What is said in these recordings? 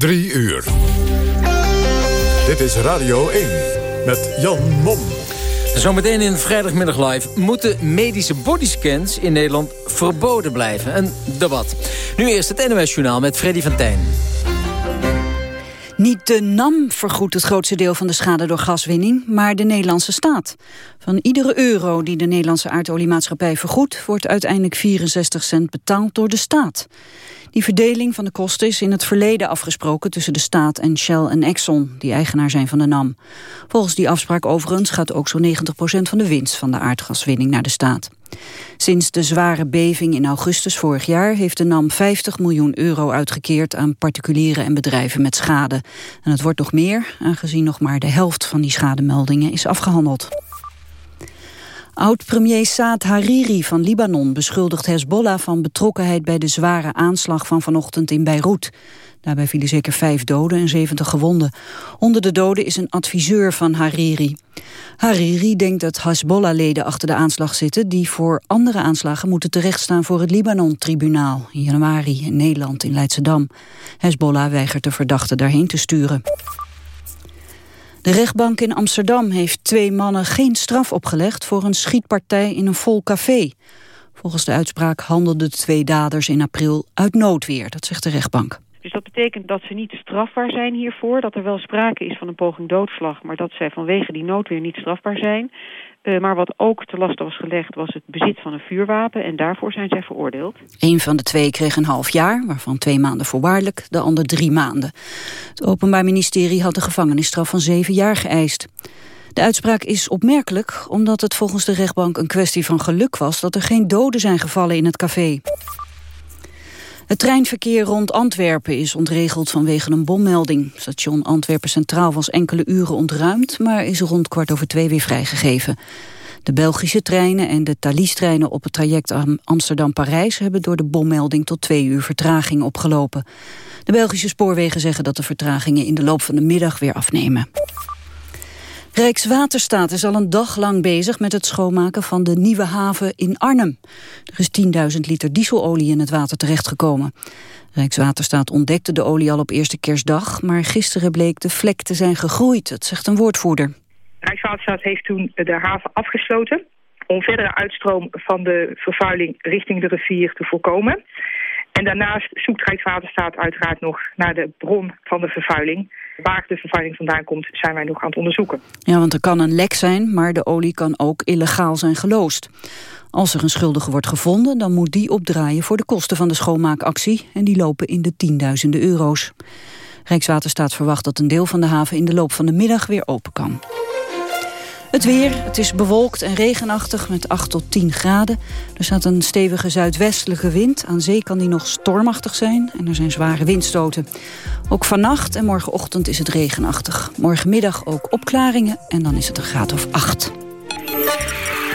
Drie uur. Dit is Radio 1 met Jan Mom. Zometeen in Vrijdagmiddag Live moeten medische bodyscans in Nederland verboden blijven. Een debat. Nu eerst het NOS Journaal met Freddy van Tijn. Niet de NAM vergoedt het grootste deel van de schade door gaswinning, maar de Nederlandse staat. Van iedere euro die de Nederlandse aardoliemaatschappij vergoedt, wordt uiteindelijk 64 cent betaald door de staat. Die verdeling van de kosten is in het verleden afgesproken tussen de staat en Shell en Exxon, die eigenaar zijn van de NAM. Volgens die afspraak overigens gaat ook zo'n 90% van de winst van de aardgaswinning naar de staat. Sinds de zware beving in augustus vorig jaar heeft de NAM 50 miljoen euro uitgekeerd aan particulieren en bedrijven met schade. En het wordt nog meer, aangezien nog maar de helft van die schademeldingen is afgehandeld. Oud-premier Saad Hariri van Libanon beschuldigt Hezbollah van betrokkenheid bij de zware aanslag van vanochtend in Beirut. Daarbij vielen zeker vijf doden en zeventig gewonden. Onder de doden is een adviseur van Hariri. Hariri denkt dat Hezbollah-leden achter de aanslag zitten... die voor andere aanslagen moeten terechtstaan voor het Libanon-tribunaal... in januari in Nederland in Leidschendam. Hezbollah weigert de verdachte daarheen te sturen. De rechtbank in Amsterdam heeft twee mannen geen straf opgelegd... voor een schietpartij in een vol café. Volgens de uitspraak handelden de twee daders in april uit noodweer, dat zegt de rechtbank. Dus dat betekent dat ze niet strafbaar zijn hiervoor. Dat er wel sprake is van een poging doodslag, maar dat zij vanwege die noodweer niet strafbaar zijn. Uh, maar wat ook te lasten was gelegd was het bezit van een vuurwapen en daarvoor zijn zij veroordeeld. Een van de twee kreeg een half jaar, waarvan twee maanden voorwaardelijk, de ander drie maanden. Het Openbaar Ministerie had de gevangenisstraf van zeven jaar geëist. De uitspraak is opmerkelijk omdat het volgens de rechtbank een kwestie van geluk was dat er geen doden zijn gevallen in het café. Het treinverkeer rond Antwerpen is ontregeld vanwege een bommelding. Station Antwerpen Centraal was enkele uren ontruimd... maar is rond kwart over twee weer vrijgegeven. De Belgische treinen en de Thalys-treinen op het traject Amsterdam-Parijs... hebben door de bommelding tot twee uur vertraging opgelopen. De Belgische spoorwegen zeggen dat de vertragingen in de loop van de middag weer afnemen. Rijkswaterstaat is al een dag lang bezig met het schoonmaken van de nieuwe haven in Arnhem. Er is 10.000 liter dieselolie in het water terechtgekomen. Rijkswaterstaat ontdekte de olie al op eerste kerstdag, maar gisteren bleek de vlek te zijn gegroeid, dat zegt een woordvoerder. Rijkswaterstaat heeft toen de haven afgesloten om verdere uitstroom van de vervuiling richting de rivier te voorkomen. En daarnaast zoekt Rijkswaterstaat uiteraard nog naar de bron van de vervuiling. Waar de vervuiling vandaan komt, zijn wij nog aan het onderzoeken. Ja, want er kan een lek zijn, maar de olie kan ook illegaal zijn geloosd. Als er een schuldige wordt gevonden, dan moet die opdraaien voor de kosten van de schoonmaakactie. En die lopen in de tienduizenden euro's. Rijkswaterstaat verwacht dat een deel van de haven in de loop van de middag weer open kan. Het weer, het is bewolkt en regenachtig met 8 tot 10 graden. Er staat een stevige zuidwestelijke wind. Aan zee kan die nog stormachtig zijn en er zijn zware windstoten. Ook vannacht en morgenochtend is het regenachtig. Morgenmiddag ook opklaringen en dan is het een graad of 8.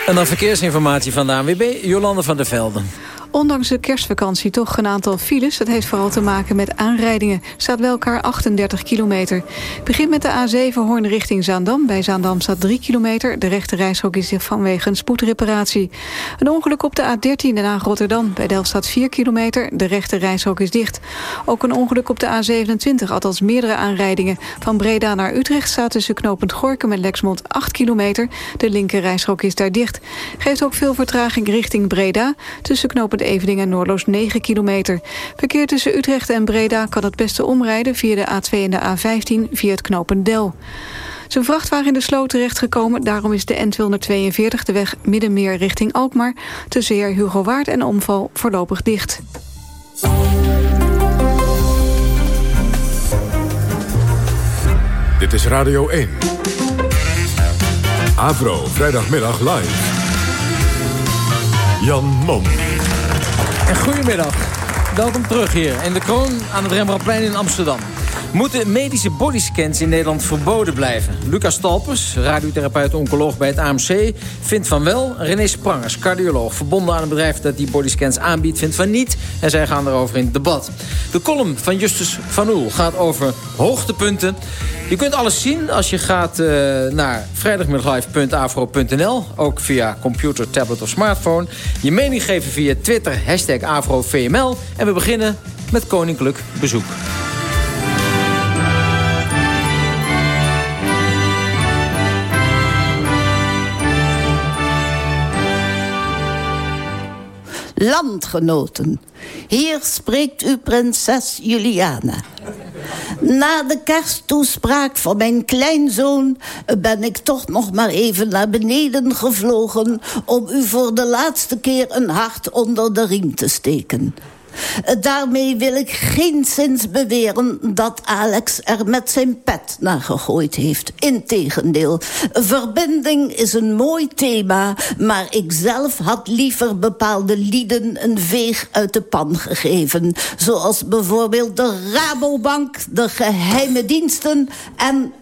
En dan verkeersinformatie van de ANWB, Jolande van der Velden. Ondanks de kerstvakantie toch een aantal files. Dat heeft vooral te maken met aanrijdingen. Staat bij elkaar 38 kilometer. Begint met de A7 Hoorn richting Zaandam. Bij Zaandam staat 3 kilometer. De rechte reishok is vanwege een spoedreparatie. Een ongeluk op de A13 Den Haag-Rotterdam. Bij Delft staat 4 kilometer. De rechte reishok is dicht. Ook een ongeluk op de A27, althans meerdere aanrijdingen. Van Breda naar Utrecht staat tussen knooppunt Gorkum en Lexmond 8 kilometer. De linker reishok is daar dicht. Geeft ook veel vertraging richting Breda. Tussen knooppunt Evening en Noordloos 9 kilometer. Verkeer tussen Utrecht en Breda kan het beste omrijden... via de A2 en de A15 via het knooppunt Del. Zijn vrachtwagen in de sloot terechtgekomen. Daarom is de N242 de weg Middenmeer richting Alkmaar... tussen Heer Hugo Waard en Omval voorlopig dicht. Dit is Radio 1. Avro, vrijdagmiddag live. Jan Mom. En goedemiddag. Welkom terug hier in de Kroon aan het Rembrandtplein in Amsterdam. Moeten medische bodyscans in Nederland verboden blijven? Lucas Talpers, radiotherapeut-oncoloog bij het AMC, vindt van wel. René Sprangers, cardioloog, verbonden aan een bedrijf dat die bodyscans aanbiedt, vindt van niet. En zij gaan erover in debat. De column van Justus van Oel gaat over hoogtepunten. Je kunt alles zien als je gaat uh, naar vrijdagmiddaglive.afro.nl. Ook via computer, tablet of smartphone. Je mening geven via Twitter, AfroVML. En we beginnen met koninklijk bezoek. Landgenoten, hier spreekt uw prinses Juliana. Na de kersttoespraak van mijn kleinzoon ben ik toch nog maar even naar beneden gevlogen om u voor de laatste keer een hart onder de riem te steken. Daarmee wil ik geen zins beweren dat Alex er met zijn pet naar gegooid heeft. Integendeel, verbinding is een mooi thema... maar ik zelf had liever bepaalde lieden een veeg uit de pan gegeven. Zoals bijvoorbeeld de Rabobank, de geheime diensten en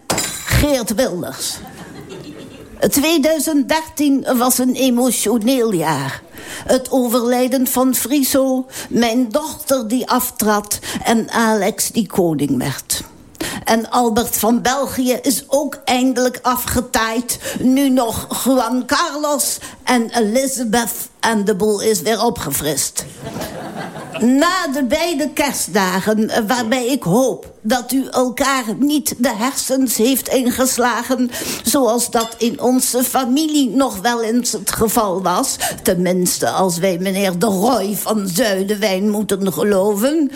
Geert Wilders. 2013 was een emotioneel jaar. Het overlijden van Friso, mijn dochter die aftrad... en Alex die koning werd. En Albert van België is ook eindelijk afgetaaid. Nu nog Juan Carlos en Elizabeth. En de boel is weer opgefrist. Na de beide kerstdagen, eh, waarbij ik hoop dat u elkaar niet de hersens heeft ingeslagen... zoals dat in onze familie nog wel eens het geval was. Tenminste, als wij meneer de Roy van Zuidenwijn moeten geloven...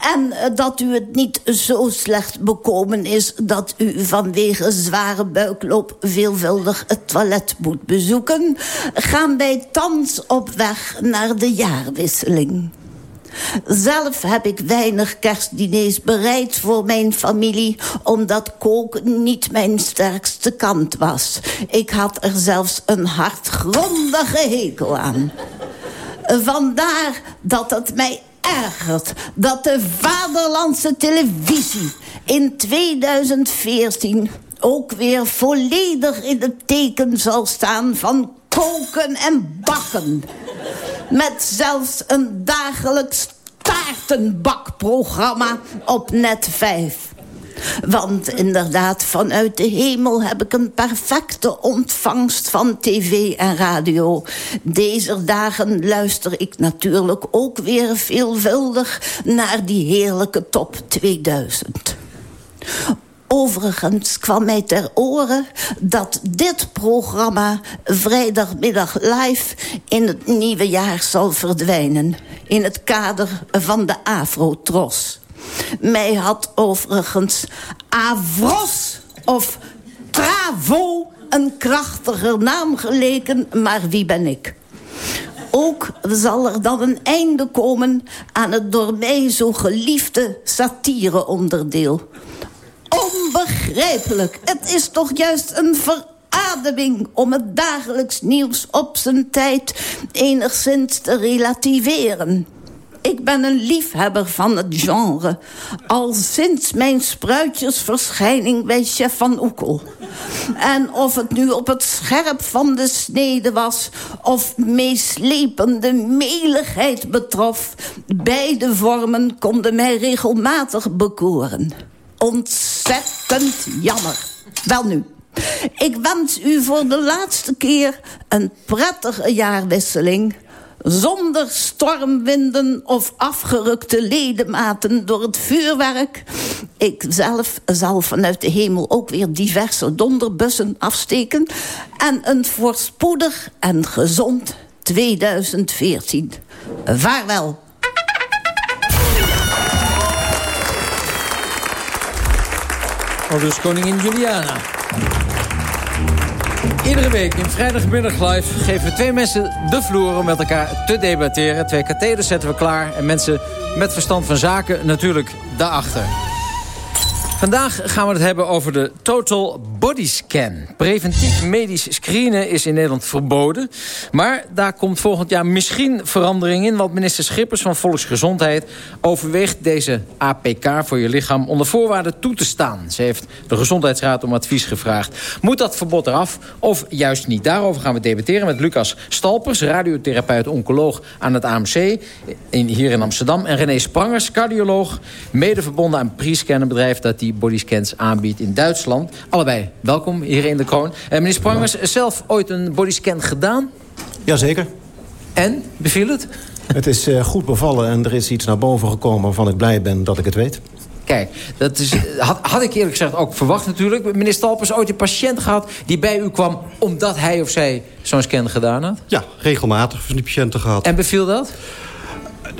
En eh, dat u het niet zo slecht bekomen is... dat u vanwege zware buikloop veelvuldig het toilet moet bezoeken... gaan wij thans op weg naar de jaarwisseling. Zelf heb ik weinig kerstdiners bereid voor mijn familie... omdat koken niet mijn sterkste kant was. Ik had er zelfs een hartgrondige hekel aan. Vandaar dat het mij ergert dat de vaderlandse televisie in 2014 ook weer volledig in het teken zal staan van koken en bakken. Met zelfs een dagelijks taartenbakprogramma op net 5. Want inderdaad, vanuit de hemel heb ik een perfecte ontvangst van tv en radio. Deze dagen luister ik natuurlijk ook weer veelvuldig naar die heerlijke top 2000. Overigens kwam mij ter oren dat dit programma vrijdagmiddag live in het nieuwe jaar zal verdwijnen. In het kader van de Afro-tros. Mij had overigens Avros of Travo een krachtiger naam geleken, maar wie ben ik? Ook zal er dan een einde komen aan het door mij zo geliefde satire-onderdeel. Onbegrijpelijk. Het is toch juist een verademing om het dagelijks nieuws op zijn tijd enigszins te relativeren. Ik ben een liefhebber van het genre. Al sinds mijn spruitjesverschijning bij chef van Oekel. En of het nu op het scherp van de snede was... of meeslepende meligheid betrof... beide vormen konden mij regelmatig bekoren. Ontzettend jammer. Wel nu. Ik wens u voor de laatste keer een prettige jaarwisseling zonder stormwinden of afgerukte ledematen door het vuurwerk. Ik zelf zal vanuit de hemel ook weer diverse donderbussen afsteken... en een voorspoedig en gezond 2014. Vaarwel. Al dus koningin Juliana. Iedere week in vrijdagmiddag live geven we twee mensen de vloer om met elkaar te debatteren. Twee katheders zetten we klaar en mensen met verstand van zaken natuurlijk daarachter. Vandaag gaan we het hebben over de Total Body Scan. Preventief medisch screenen is in Nederland verboden. Maar daar komt volgend jaar misschien verandering in... want minister Schippers van Volksgezondheid overweegt deze APK voor je lichaam... onder voorwaarden toe te staan. Ze heeft de Gezondheidsraad om advies gevraagd. Moet dat verbod eraf of juist niet? Daarover gaan we debatteren met Lucas Stalpers... radiotherapeut oncoloog aan het AMC in, hier in Amsterdam... en René Sprangers, cardioloog, mede verbonden aan Prescan... bedrijf dat die die bodyscans aanbiedt in Duitsland. Allebei welkom hier in de kroon. Uh, meneer Sprangers, zelf ooit een bodyscan gedaan? Jazeker. En, beviel het? Het is uh, goed bevallen en er is iets naar boven gekomen waarvan ik blij ben dat ik het weet. Kijk, dat is, had, had ik eerlijk gezegd ook verwacht natuurlijk. Meneer Stalpers, ooit een patiënt gehad die bij u kwam... omdat hij of zij zo'n scan gedaan had? Ja, regelmatig van die patiënten gehad. En beviel dat?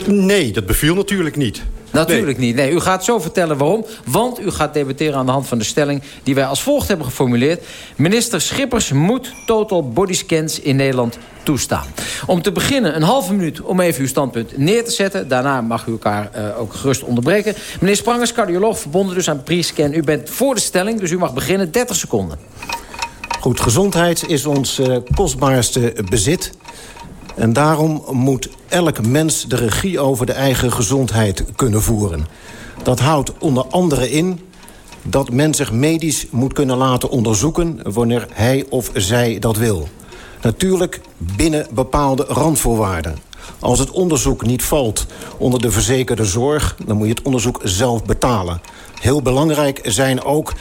Nee, dat beviel natuurlijk niet. Natuurlijk niet. Nee, u gaat zo vertellen waarom. Want u gaat debatteren aan de hand van de stelling... die wij als volgt hebben geformuleerd. Minister Schippers moet total bodyscans in Nederland toestaan. Om te beginnen een halve minuut om even uw standpunt neer te zetten. Daarna mag u elkaar uh, ook gerust onderbreken. Meneer Sprangers, cardioloog, verbonden dus aan pre-scan. U bent voor de stelling, dus u mag beginnen. 30 seconden. Goed, gezondheid is ons uh, kostbaarste bezit. En daarom moet elk mens de regie over de eigen gezondheid kunnen voeren. Dat houdt onder andere in dat men zich medisch moet kunnen laten onderzoeken... wanneer hij of zij dat wil. Natuurlijk binnen bepaalde randvoorwaarden. Als het onderzoek niet valt onder de verzekerde zorg... dan moet je het onderzoek zelf betalen. Heel belangrijk zijn ook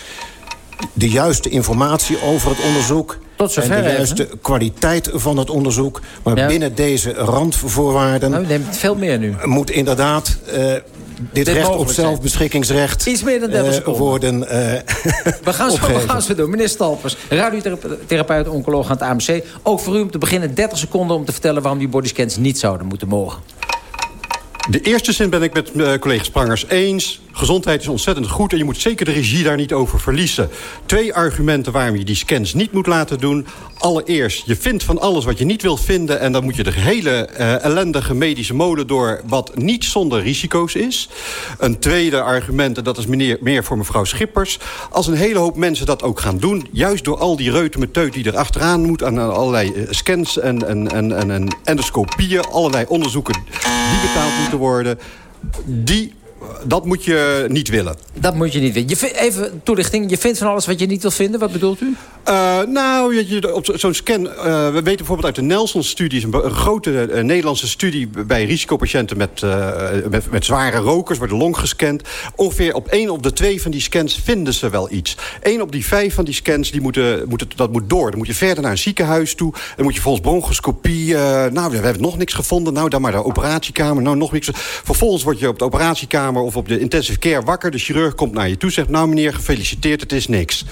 de juiste informatie over het onderzoek... Tot en de juiste even. kwaliteit van het onderzoek. Maar ja. binnen deze randvoorwaarden... Nou, u neemt veel meer nu. Moet inderdaad... Uh, dit, dit recht op zelfbeschikkingsrecht Iets meer dan 30 uh, seconden. worden uh, we, gaan zo, we gaan zo doen. Meneer Stalpers, radiotherapeut, oncoloog aan het AMC. Ook voor u om te beginnen 30 seconden om te vertellen... waarom die bodyscans niet zouden moeten mogen. De eerste zin ben ik met uh, collega Sprangers eens. Gezondheid is ontzettend goed en je moet zeker de regie daar niet over verliezen. Twee argumenten waarom je die scans niet moet laten doen. Allereerst, je vindt van alles wat je niet wil vinden... en dan moet je de hele uh, ellendige medische molen door... wat niet zonder risico's is. Een tweede argument, en dat is meneer, meer voor mevrouw Schippers... als een hele hoop mensen dat ook gaan doen... juist door al die reutemeteut die er achteraan moet... aan allerlei uh, scans en, en, en, en endoscopieën... allerlei onderzoeken die betaald moeten worden... die dat moet je niet willen. Dat moet je niet willen. Je even toelichting. Je vindt van alles wat je niet wil vinden. Wat bedoelt u? Uh, nou, je, op zo'n scan... Uh, we weten bijvoorbeeld uit de Nelson-studie... een, een grote uh, Nederlandse studie bij risicopatiënten... Met, met, met, zware rokers, wordt de long gescand. Ongeveer op één op de twee van die scans vinden ze wel iets. Eén op die vijf van die scans, die moeten, moeten, dat moet door. Dan moet je verder naar een ziekenhuis toe. Dan moet je volgens bronchoscopie... nou, we hebben nog niks gevonden. Nou, dan maar de operatiekamer. Nou, nog niks. Vervolgens word je op de operatiekamer of op de intensive care wakker. De chirurg komt naar je toe zegt... nou meneer, gefeliciteerd, het is niks.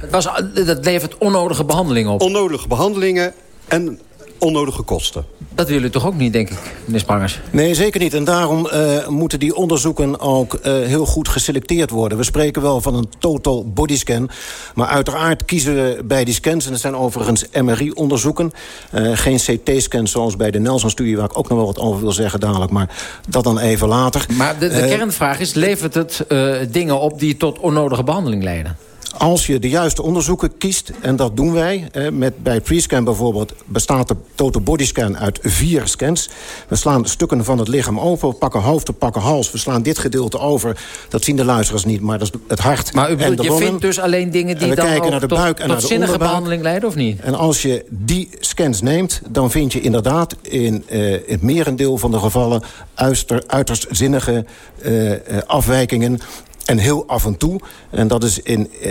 Het was, dat levert onnodige behandelingen op. Onnodige behandelingen en onnodige kosten. Dat willen u toch ook niet, denk ik, meneer Spangers? Nee, zeker niet. En daarom uh, moeten die onderzoeken ook uh, heel goed geselecteerd worden. We spreken wel van een total bodyscan. Maar uiteraard kiezen we bij die scans... en dat zijn overigens MRI-onderzoeken. Uh, geen CT-scans zoals bij de Nelson-studie... waar ik ook nog wel wat over wil zeggen dadelijk. Maar dat dan even later. Maar de, de kernvraag is, levert het dingen op... die tot onnodige behandeling leiden? Als je de juiste onderzoeken kiest, en dat doen wij... Eh, met, bij pre-scan bijvoorbeeld bestaat de total bodyscan uit vier scans. We slaan stukken van het lichaam over, we pakken hoofd, we pakken hals... we slaan dit gedeelte over, dat zien de luisteraars niet... maar dat is het hart maar u bedoelt, je longen. vindt dus alleen dingen die we dan kijken naar de buik tot, en naar tot de zinnige behandeling leiden, of niet? En als je die scans neemt, dan vind je inderdaad... in uh, het merendeel van de gevallen uiter, uiterst zinnige uh, uh, afwijkingen... En heel af en toe, en dat is in, eh,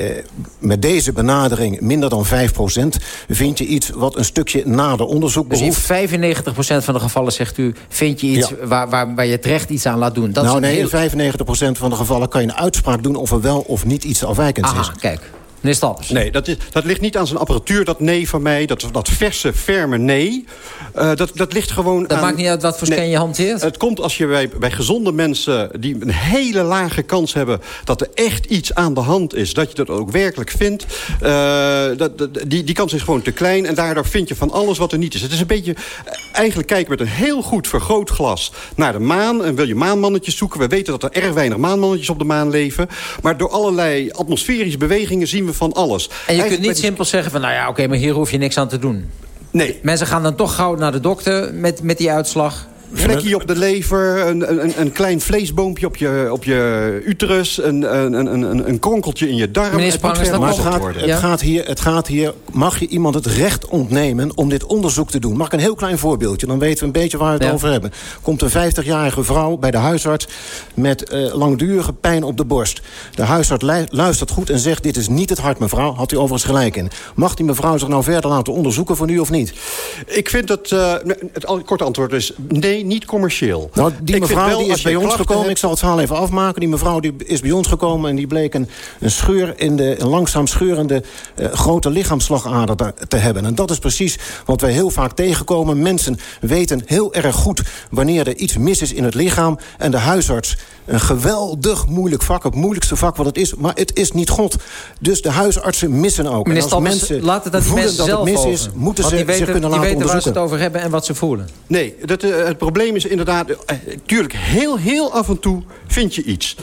met deze benadering minder dan 5% vind je iets wat een stukje nader onderzoek behoeft. Dus in 95% van de gevallen, zegt u, vind je iets ja. waar, waar, waar je terecht iets aan laat doen? Dat nou is nee, heel... in 95% van de gevallen kan je een uitspraak doen... of er wel of niet iets afwijkends Aha, is. kijk. Meneer. Nee, dat, is, dat ligt niet aan zijn apparatuur, dat nee van mij. Dat, dat verse, ferme nee. Uh, dat, dat ligt gewoon dat aan... maakt niet uit wat voor scan nee, je hanteert? Het komt als je bij, bij gezonde mensen... die een hele lage kans hebben dat er echt iets aan de hand is... dat je dat ook werkelijk vindt. Uh, dat, dat, die, die kans is gewoon te klein. En daardoor vind je van alles wat er niet is. Het is een beetje... Eigenlijk kijken met een heel goed vergrootglas naar de maan. En wil je maanmannetjes zoeken. We weten dat er erg weinig maanmannetjes op de maan leven. Maar door allerlei atmosferische bewegingen zien we van alles. En je kunt niet simpel zeggen van... nou ja, oké, okay, maar hier hoef je niks aan te doen. Nee. Mensen gaan dan toch gauw naar de dokter met, met die uitslag. Vlekje op de lever, een, een, een klein vleesboompje op je, op je uterus... Een, een, een, een kronkeltje in je darm. Meneer Spangers, maar het gaat, het, ja? gaat hier, het gaat hier... mag je iemand het recht ontnemen om dit onderzoek te doen? Mag ik een heel klein voorbeeldje? Dan weten we een beetje waar we het ja. over hebben. Komt een 50-jarige vrouw bij de huisarts... met uh, langdurige pijn op de borst. De huisarts luistert goed en zegt... dit is niet het hart, mevrouw. Had u overigens gelijk in. Mag die mevrouw zich nou verder laten onderzoeken voor u of niet? Ik vind dat... Uh, het korte antwoord is nee niet commercieel. Nou, die mevrouw die is bij ons gekomen. Ik zal het verhaal even afmaken. Die mevrouw die is bij ons gekomen en die bleek een, een scheur in de een langzaam scheurende uh, grote lichaamsslagader te hebben. En dat is precies wat wij heel vaak tegenkomen. Mensen weten heel erg goed wanneer er iets mis is in het lichaam. En de huisarts, een geweldig moeilijk vak, het moeilijkste vak wat het is. Maar het is niet God. Dus de huisartsen missen ook. Meneer en als mensen laat het dat die mensen dat zelf het mis over. is, moeten ze weten, zich kunnen die laten weten waar ze het over hebben en wat ze voelen. Nee, dat, uh, het probleem is inderdaad... Uh, tuurlijk, heel, heel af en toe vind je iets.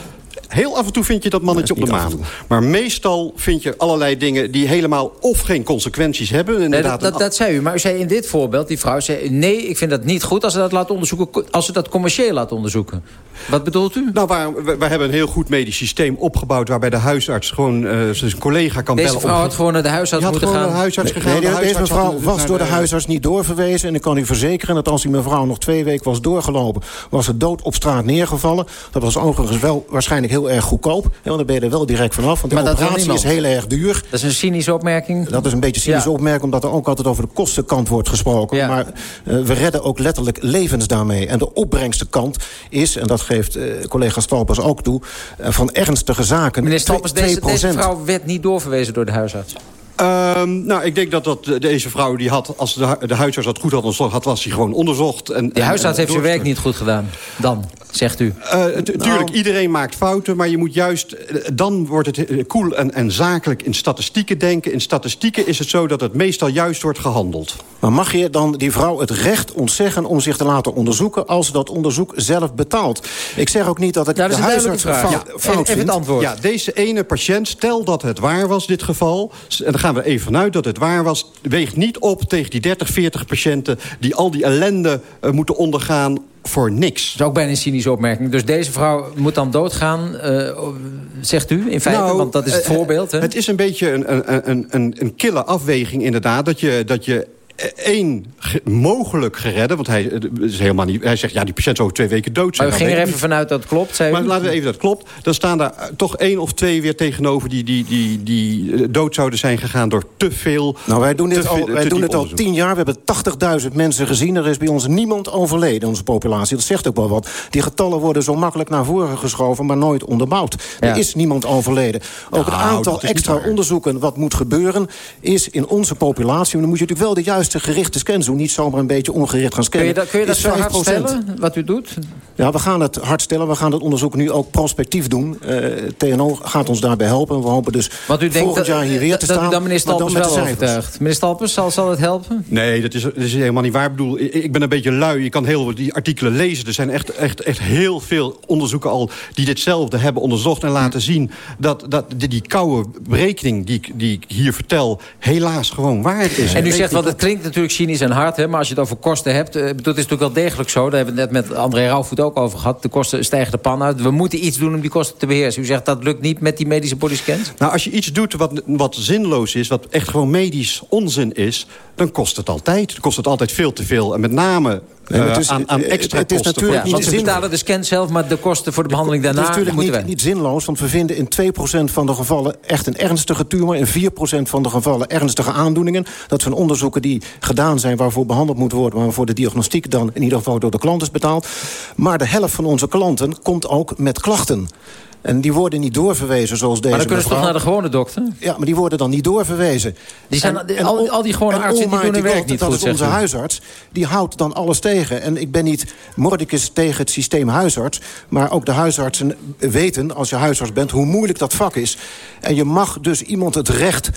Heel af en toe vind je dat mannetje op de maan. Maar meestal vind je allerlei dingen die helemaal of geen consequenties hebben. Nee, dat, dat, dat, zei u. Maar u zei in dit voorbeeld, die vrouw zei... nee, ik vind dat niet goed als ze dat laten onderzoeken... als ze dat commercieel laten onderzoeken. Wat bedoelt u? Nou, waar, we, we, hebben een heel goed medisch systeem opgebouwd... waarbij de huisarts gewoon uh, zijn collega kan Deze bellen. Deze vrouw had gewoon naar de huisarts moeten gaan. Naar de huisarts nee, gegaan. Nee, de deze mevrouw had, was door de huisarts niet doorverwezen. En ik kan u verzekeren dat als die mevrouw nog twee weken was doorgelopen... was ze dood op straat neergevallen. Dat was overigens wel waarschijnlijk heel erg goedkoop. Want dan ben je er wel direct vanaf. Want de maar is operatie is heel erg duur. Dat is een cynische opmerking. Dat is een beetje een cynische ja. opmerking... omdat er ook altijd over de kostenkant wordt gesproken. Ja. Maar uh, we redden ook letterlijk levens daarmee. En de opbrengstenkant is, en dat geeft uh, collega Stalpers ook toe... Uh, van ernstige zaken. Meneer Stalpers, deze, deze vrouw werd niet doorverwezen door de huisarts. Um, nou, ik denk dat, dat deze vrouw die had, als de, de huisarts dat goed had onderzocht, had, was hij gewoon onderzocht. En, de huisarts heeft zijn werk niet goed gedaan. Dan, zegt u. Uh, tuurlijk, nou. iedereen maakt fouten, maar je moet juist... Dan wordt het cool en, en zakelijk in statistieken denken. In statistieken is het zo dat het meestal juist wordt gehandeld. Maar mag je dan die vrouw het recht ontzeggen om zich te laten onderzoeken... als ze dat onderzoek zelf betaalt? Ik zeg ook niet dat ik ja, dat de huisarts fout, ja, fout even vind. het antwoord. Ja, deze ene patiënt, stel dat het waar was, dit geval... en dan gaan we even vanuit dat het waar was... weegt niet op tegen die 30, 40 patiënten... die al die ellende uh, moeten ondergaan voor niks. Dat is ook bijna een cynische opmerking. Dus deze vrouw moet dan doodgaan, uh, zegt u, in feite? Nou, want dat is het uh, voorbeeld. Hè? Het is een beetje een, een, een, een kille afweging inderdaad... dat je, dat je één ge mogelijk geredden, want hij, is helemaal niet, hij zegt... ja, die patiënt zou twee weken dood zijn. Maar we gingen er even vanuit dat het klopt, zei Maar u? laten we even dat klopt. Dan staan daar toch één of twee weer tegenover... die, die, die, die dood zouden zijn gegaan door te veel... Nou, wij doen dit al, wij doen het al tien jaar. We hebben 80.000 mensen gezien. Er is bij ons niemand overleden in onze populatie. Dat zegt ook wel wat. Die getallen worden zo makkelijk naar voren geschoven... maar nooit onderbouwd. Ja. Er is niemand overleden. Ook nou, het aantal extra onderzoeken wat moet gebeuren... is in onze populatie... dan moet je natuurlijk wel de juiste gerichte scans doen. Niet zomaar een beetje ongericht gaan scannen. Kun je dat, kun je dat zo hard stellen, wat u doet? Ja, we gaan het hard stellen. We gaan het onderzoek nu ook prospectief doen. Uh, TNO gaat ons daarbij helpen. We hopen dus Wat u denkt volgend jaar hier weer te dat staan. Dat u dan meneer Stalpers wel overtuigd. Meneer Stalpers, zal, zal het helpen? Nee, dat is, dat is helemaal niet waar. Ik bedoel, ik ben een beetje lui. Je kan heel die artikelen lezen. Er zijn echt, echt, echt heel veel onderzoeken al... die ditzelfde hebben onderzocht en laten zien... dat, dat die, die koude berekening die, die ik hier vertel... helaas gewoon waar is. En u zegt, want het klinkt natuurlijk cynisch en hard... Hè, maar als je het over kosten hebt... Uh, dat is natuurlijk wel degelijk zo. Daar hebben we het net met André Rauwvoet ook over gehad. De kosten stijgen de pan uit. We moeten iets doen om die kosten te beheersen. U zegt, dat lukt niet met die medische bodyscans? Nou, als je iets doet wat, wat zinloos is... wat echt gewoon medisch onzin is... dan kost het altijd. Dan kost het altijd veel te veel. En met name Nee, uh, is, aan, aan, extra het is kosten. natuurlijk ja, niet ze betalen de scan zelf, maar de kosten voor de behandeling daarna Het is natuurlijk niet, wij. niet zinloos, want we vinden in 2% van de gevallen echt een ernstige tumor... in 4% van de gevallen ernstige aandoeningen. Dat zijn onderzoeken die gedaan zijn waarvoor behandeld moet worden... maar waarvoor de diagnostiek dan in ieder geval door de klant is betaald. Maar de helft van onze klanten komt ook met klachten. En die worden niet doorverwezen zoals deze Maar dan kunnen ze toch naar de gewone dokter? Ja, maar die worden dan niet doorverwezen. Die zijn, En- en al, al die gewone en artsen die doen hun werk niet dat goed, is onze huisarts. Die houdt dan alles tegen. En ik ben niet mordicus tegen het systeem huisarts. Maar ook de huisartsen weten, als je huisarts bent... hoe moeilijk dat vak is. En je mag dus iemand het recht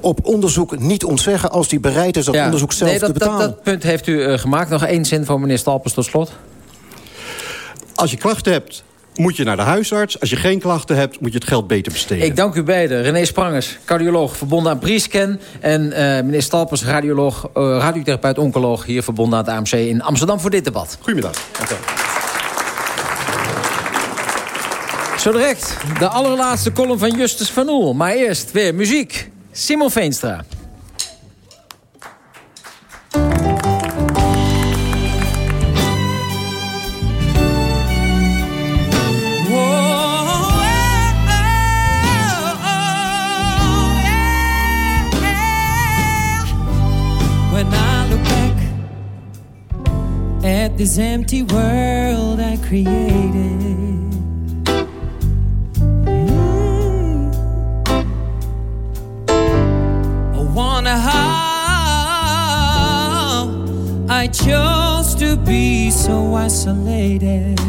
op onderzoek niet ontzeggen... als die bereid is dat Ja. onderzoek zelf nee, dat, te betalen. Dat, dat punt heeft u eh, gemaakt. Nog één zin van meneer Stalpers tot slot. Als je klachten hebt, moet je naar de huisarts. Als je geen klachten hebt, moet je het geld beter besteden. Ik dank u beiden. René Sprangers, cardioloog, verbonden aan Priescan. En eh, meneer Stalpers, radioloog, eh, radiotherapeut, oncoloog... hier verbonden aan het AMC in Amsterdam voor dit debat. Goedemiddag. Zo direct de allerlaatste column van Justus van Oel. Maar eerst weer muziek. Simon Veenstra. This empty world I created. Mm. I wonder how I chose to be so isolated.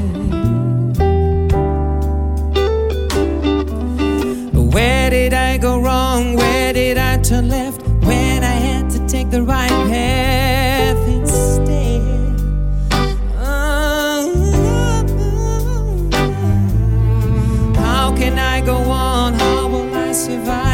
Where did I go wrong? Where did I turn left? When I had to take the right path se vai.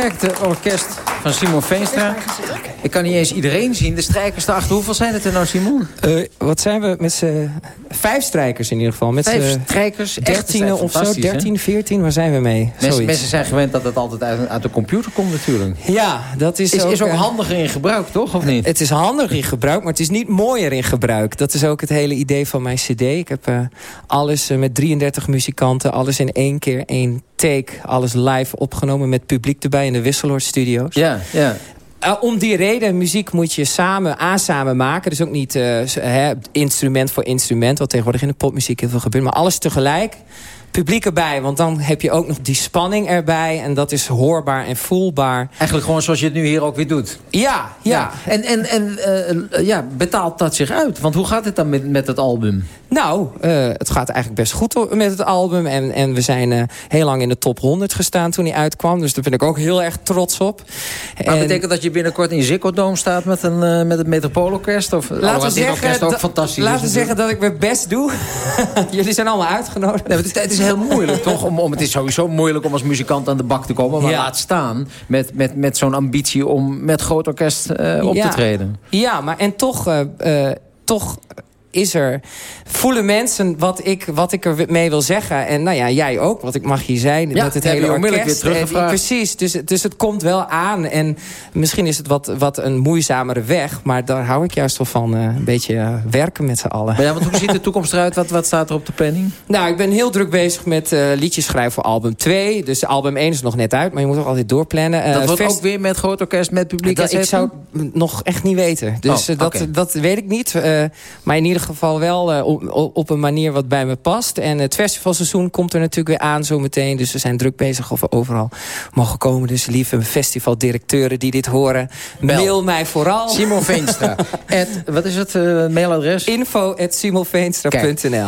Uitgebreide versterkte orkest van Simon Veenstra. Ik kan niet eens iedereen zien. De strijkers daarachter. Hoeveel zijn het er nou, Simon? Eh, wat zijn we met z'n... Vijf strijkers in ieder geval. Met Vijf z'n strijkers. Dertien of zo. fantastisch, hè? 13, 14. Waar zijn we mee? Mensen, mensen zijn gewend dat het altijd uit, uit de computer komt natuurlijk. Ja, dat is, Is, ook... is ook eh, handiger in gebruik, toch? Of niet? Het is handig in gebruik, maar het is niet mooier in gebruik. Dat is ook het hele idee van mijn cd. Ik heb eh, alles eh, met 33 muzikanten, alles in één keer, één take. Alles live opgenomen met publiek erbij in de Wisseloord Studios. Ja, ja. Uh, om die reden, muziek moet je samen, aan samen maken. Dus ook niet uh, instrument voor instrument, wat tegenwoordig in de popmuziek heel veel gebeurt. Maar alles tegelijk. Publiek erbij, want dan heb je ook nog die spanning erbij. En dat is hoorbaar en voelbaar. Eigenlijk gewoon zoals je het nu hier ook weer doet. Ja, ja. En, en, en uh, ja, betaalt dat zich uit? Want hoe gaat het dan met, met het album? Nou, uh, het gaat eigenlijk best goed met het album. En, en we zijn uh, heel lang in de top 100 gestaan toen hij uitkwam. Dus daar ben ik ook heel erg trots op. Maar en... betekent dat je binnenkort in Ziggo Dome staat met, een, uh, met het Metropoolorkest? Of laten we zeggen, ook fantastisch laten we zeggen dat ik mijn best doe. Jullie zijn allemaal uitgenodigd. Nee, het, is, het, is, heel moeilijk, toch? Om, om, het is sowieso moeilijk om als muzikant aan de bak te komen. Maar ja. laat staan met, met, met zo'n ambitie om met groot orkest op ja. te treden. Ja, maar en toch... toch is er. Voelen mensen wat ik, wat ik er mee wil zeggen. En nou ja, jij ook, wat ik mag je zijn. Ja, met het hele orkest. Weer precies, dus, dus het komt wel aan. En misschien is het wat, wat een moeizamere weg. Maar daar hou ik juist wel van. Uh, een beetje uh, werken met z'n allen. Maar ja, want hoe ziet de toekomst eruit? Wat, wat staat er op de planning? Nou, ik ben heel druk bezig met uh, liedjes schrijven voor album 2. Dus album 1 is nog net uit. Maar je moet ook altijd doorplannen. dat wordt ook weer met groot orkest, met publiek? Dat, ik zou nog echt niet weten. Dus oh, dat, okay. dat weet ik niet. maar in ieder geval wel uh, op, op, een manier wat bij me past. En het festivalseizoen komt er natuurlijk weer aan zometeen. Dus we zijn druk bezig of we overal mogen komen. Dus lieve festivaldirecteuren die dit horen, Bel. mail mij vooral. Simon Veenstra. at, wat is het uh, mailadres? Info at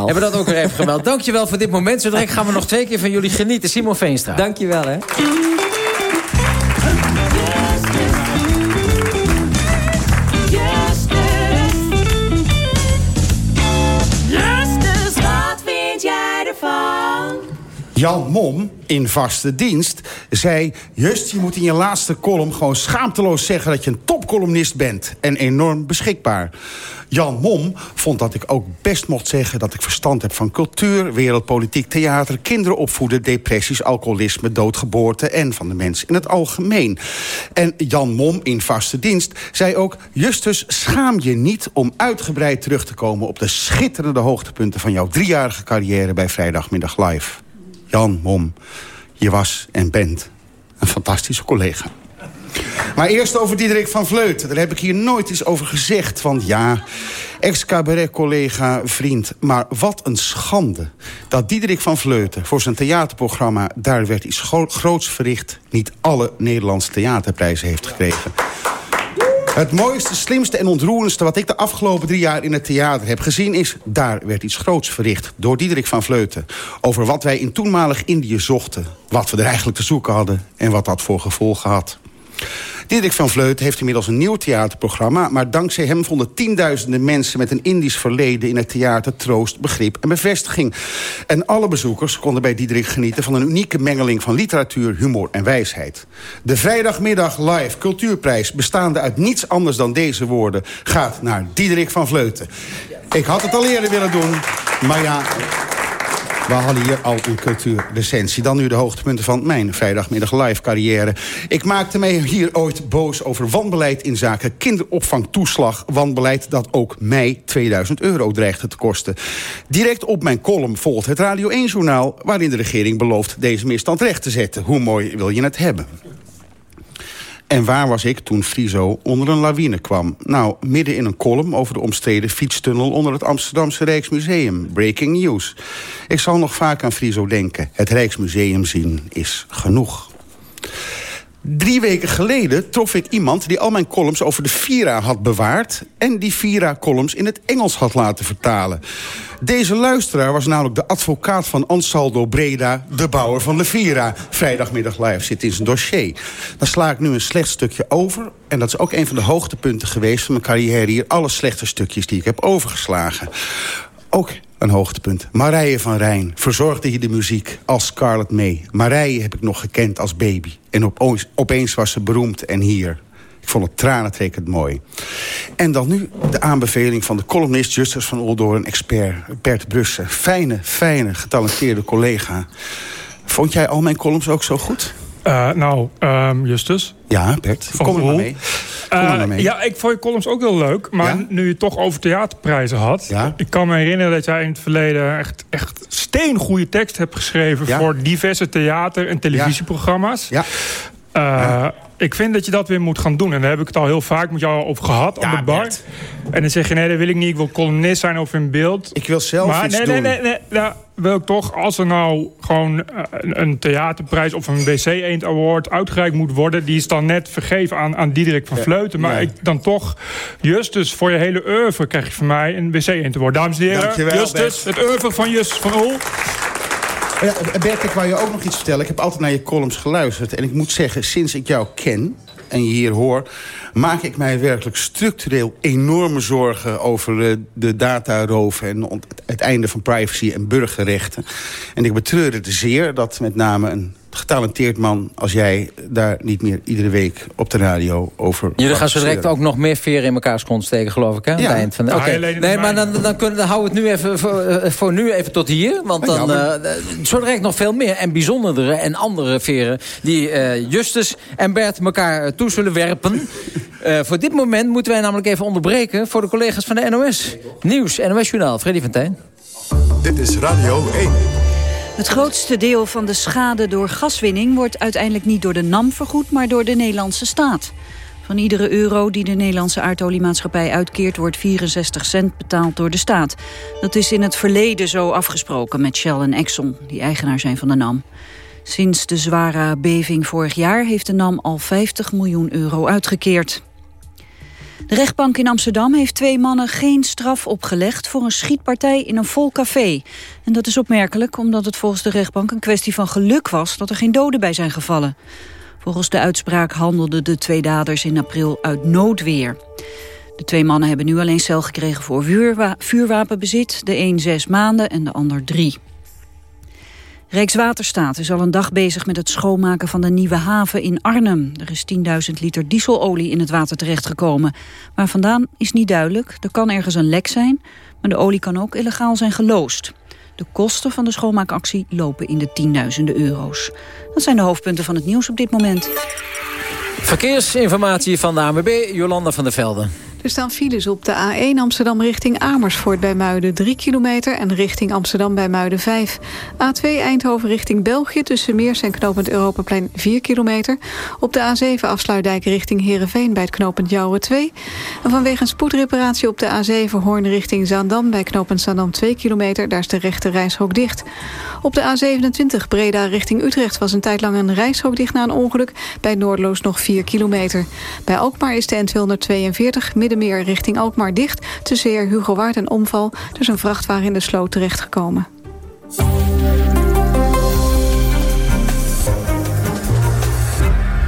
Hebben we dat ook weer even gemeld. Dankjewel voor dit moment. Zo direct gaan we nog twee keer van jullie genieten. Simon Veenstra. Dankjewel hè. Jan Mom in vaste dienst zei... Just, je moet in je laatste column gewoon schaamteloos zeggen... dat je een topcolumnist bent en enorm beschikbaar. Jan Mom vond dat ik ook best mocht zeggen... dat ik verstand heb van cultuur, wereldpolitiek, theater... kinderen opvoeden, depressies, alcoholisme, doodgeboorte... en van de mens in het algemeen. En Jan Mom in vaste dienst zei ook... Justus, schaam je niet om uitgebreid terug te komen... op de schitterende hoogtepunten van jouw driejarige carrière... bij Vrijdagmiddag Live. Jan Mom, je was en bent een fantastische collega. Maar eerst over Diederik van Vleuten. Daar heb ik hier nooit eens over gezegd. Want ja, ex-cabaret-collega, vriend. Maar wat een schande dat Diederik van Vleuten... voor zijn theaterprogramma Daar werd iets groots verricht... niet alle Nederlandse theaterprijzen heeft gekregen. Het mooiste, slimste en ontroerendste wat ik de afgelopen drie jaar in het theater heb gezien is... daar werd iets groots verricht door Diederik van Vleuten... over wat wij in toenmalig Indië zochten, wat we er eigenlijk te zoeken hadden... en wat dat voor gevolgen had. Diederik van Vleuten heeft inmiddels een nieuw theaterprogramma... maar dankzij hem vonden tienduizenden mensen met een Indisch verleden... in het theater troost, begrip en bevestiging. En alle bezoekers konden bij Diederik genieten... van een unieke mengeling van literatuur, humor en wijsheid. De vrijdagmiddag live cultuurprijs, bestaande uit niets anders dan deze woorden... gaat naar Diederik van Vleuten. Ik had het al eerder willen doen, maar ja... We hadden hier al een cultuurrecensie. Dan nu de hoogtepunten van mijn vrijdagmiddag live carrière. Ik maakte mij hier ooit boos over wanbeleid in zaken kinderopvangtoeslag. Wanbeleid dat ook mij 2000 euro dreigde te kosten. Direct op mijn column volgt het Radio 1-journaal... waarin de regering belooft deze misstand recht te zetten. Hoe mooi wil je het hebben? En waar was ik toen Friso onder een lawine kwam? Nou, midden in een column over de omstreden fietstunnel... onder het Amsterdamse Rijksmuseum. Breaking news. Ik zal nog vaak aan Friso denken. Het Rijksmuseum zien is genoeg. Drie weken geleden trof ik iemand die al mijn columns over de Vira had bewaard... en die Vira-columns in het Engels had laten vertalen. Deze luisteraar was namelijk de advocaat van Ansaldo Breda... de bouwer van de Vira. Vrijdagmiddag live zit in zijn dossier. Dan sla ik nu een slecht stukje over... en dat is ook een van de hoogtepunten geweest van mijn carrière hier... alle slechte stukjes die ik heb overgeslagen. Ook een hoogtepunt. Marije van Rijn verzorgde hier de muziek als Scarlett May. Marije heb ik nog gekend als baby. En opeens, opeens was ze beroemd en hier. Ik vond het tranentrekkend mooi. En dan nu de aanbeveling van de columnist Justus van Oldoorn, expert Bert Brussen. Fijne, fijne, getalenteerde collega. Vond jij al mijn columns ook zo goed? Uh, nou, um, Justus. Ja, Bert. Kom er maar mee. Kom Uh, er maar mee. ja, ik vond je columns ook heel leuk. Maar Ja? nu je het toch over theaterprijzen had... Ja? ik kan me herinneren dat jij in het verleden... echt, echt steengoede tekst hebt geschreven... Ja? voor diverse theater- en televisieprogramma's. Ja. Eh, Ik vind dat je dat weer moet gaan doen. En daar heb ik het al heel vaak met jou over gehad op de bar. Bert. En dan zeg je, nee, dat wil ik niet. Ik wil columnist zijn of in beeld. Ik wil zelf maar iets nee, doen. nee, nee, nee. Nou, wil ik toch, als er nou gewoon eh, een, een theaterprijs of een WC Eend Award uitgereikt moet worden, die is dan net vergeven aan, aan Diederik van Vleuten. Maar nee. ik dan toch, Justus, voor je hele oeuvre krijg je van mij een WC Eend Award. Dames en heren, Dankjewel, Justus, het oeuvre van Justus van Oel. Ja, Bert, ik wou je ook nog iets vertellen. Ik heb altijd naar je columns geluisterd. En ik moet zeggen, sinds ik jou ken en je hier hoor... maak ik mij werkelijk structureel enorme zorgen... over eh, de dataroof en het einde van privacy en burgerrechten. En ik betreur het zeer dat met name een getalenteerd man als jij... daar niet meer iedere week op de radio over Jullie gaan zo direct ook nog meer veren in mekaars kont steken, geloof ik, hè? Ja. eind van de... Ah, Nee, maar dan, dan, kunnen, dan houden we het nu even voor, eh, voor nu even tot hier. Want dan eh, zo direct nog veel meer en bijzondere en andere veren... die eh, Justus en Bert elkaar toe zullen werpen. Eh, voor dit moment moeten wij namelijk even onderbreken... voor de collega's van de NOS. Nieuws, NOS Journaal, Freddy van Tijn. Dit is Radio 1. Het grootste deel van de schade door gaswinning wordt uiteindelijk niet door de NAM vergoed, maar door de Nederlandse staat. Van iedere euro die de Nederlandse aardoliemaatschappij uitkeert... wordt 64 cent betaald door de staat. Dat is in het verleden zo afgesproken met Shell en Exxon... die eigenaar zijn van de NAM. Sinds de zware beving vorig jaar heeft de NAM al 50 miljoen euro uitgekeerd. De rechtbank in Amsterdam heeft twee mannen geen straf opgelegd... voor een schietpartij in een vol café. En dat is opmerkelijk omdat het volgens de rechtbank een kwestie van geluk was... dat er geen doden bij zijn gevallen. Volgens de uitspraak handelden de twee daders in april uit noodweer. De twee mannen hebben nu alleen cel gekregen voor vuurwa vuurwapenbezit. De een zes maanden en de ander drie. Rijkswaterstaat is al een dag bezig met het schoonmaken van de nieuwe haven in Arnhem. Er is 10.000 liter dieselolie in het water terechtgekomen. Maar vandaan is niet duidelijk. Er kan ergens een lek zijn, maar de olie kan ook illegaal zijn geloosd. De kosten van de schoonmaakactie lopen in de tienduizenden euro's. Dat zijn de hoofdpunten van het nieuws op dit moment. Verkeersinformatie van de ANWB, Jolanda van der Velde. Er staan files op de A1 Amsterdam richting Amersfoort bij Muiden 3 kilometer... en richting Amsterdam bij Muiden 5. A2 Eindhoven richting België tussen Meers en knooppunt Europaplein 4 kilometer. Op de A7 Afsluitdijk richting Heerenveen bij het knooppunt Jouwen 2. En vanwege een spoedreparatie op de A7 Hoorn richting Zaandam... bij knooppunt Zaandam 2 kilometer, daar is de rechte reishok dicht. Op de A27 Breda richting Utrecht was een tijd lang een reishok dicht na een ongeluk. Bij Noordloos nog 4 kilometer. Bij Alkmaar is de N242 Middenmeer richting Alkmaar dicht. Tussen Heer Hugo Waard en Omval. Is een vrachtwagen in de sloot terechtgekomen.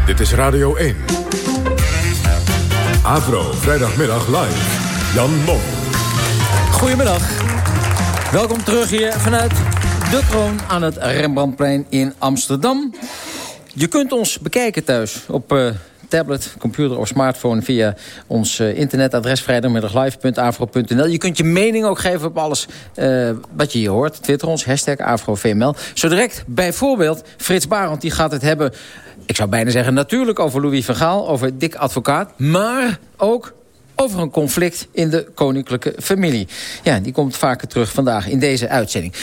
Dit is Radio 1. Avro, vrijdagmiddag live. Jan Mom. Goedemiddag. Welkom terug hier vanuit de kroon aan het Rembrandtplein in Amsterdam. Je kunt ons bekijken thuis op eh, tablet, computer of smartphone... via ons eh, internetadres vrijdagmiddaglive.afro.nl. Je kunt je mening ook geven op alles eh, wat je hier hoort. Twitter ons, hashtag AfroVML. Zo direct bijvoorbeeld Frits Barend, die gaat het hebben... ik zou bijna zeggen natuurlijk over Louis van Gaal, over Dick Advocaat... maar ook over een conflict in de koninklijke familie. Ja, die komt vaker terug vandaag in deze uitzending.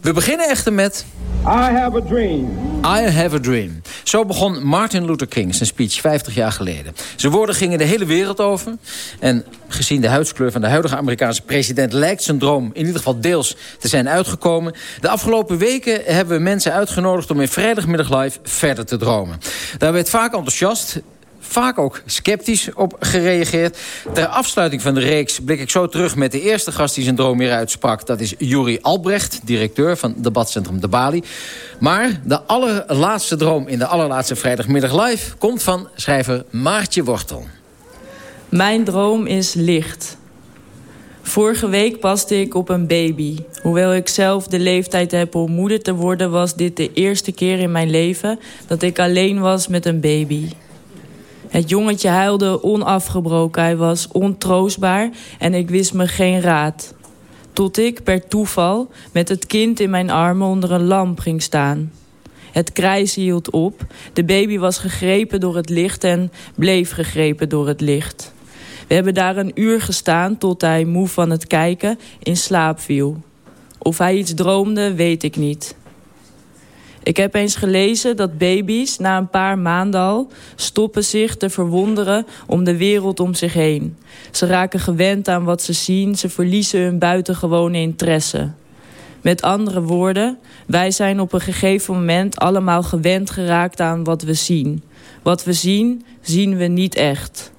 We beginnen echter met... I have a dream. I have a dream. Zo begon Martin Luther King zijn speech 50 jaar geleden. Zijn woorden gingen de hele wereld over. En gezien de huidskleur van de huidige Amerikaanse president... lijkt zijn droom in ieder geval deels te zijn uitgekomen. De afgelopen weken hebben we mensen uitgenodigd... om in vrijdagmiddag live verder te dromen. Daar werd vaak enthousiast vaak ook sceptisch op gereageerd. Ter afsluiting van de reeks blik ik zo terug met de eerste gast die zijn droom weer uitsprak. Dat is Juri Albrecht, directeur van debatcentrum De Bali. Maar de allerlaatste droom in de allerlaatste vrijdagmiddag live... komt van schrijver Maartje Wortel. Mijn droom is licht. Vorige week paste ik op een baby. Hoewel ik zelf de leeftijd heb om moeder te worden... was dit de eerste keer in mijn leven dat ik alleen was met een baby. Het jongetje huilde onafgebroken, hij was ontroostbaar en ik wist me geen raad. Tot ik per toeval met het kind in mijn armen onder een lamp ging staan. Het krijsen hield op, de baby was gegrepen door het licht en bleef gegrepen door het licht. We hebben daar een uur gestaan tot hij, moe van het kijken, in slaap viel. Of hij iets droomde, weet ik niet. Ik heb eens gelezen dat baby's na een paar maanden al stoppen zich te verwonderen om de wereld om zich heen. Ze raken gewend aan wat ze zien, ze verliezen hun buitengewone interesse. Met andere woorden, wij zijn op een gegeven moment allemaal gewend geraakt aan wat we zien. Wat we zien, zien we niet echt.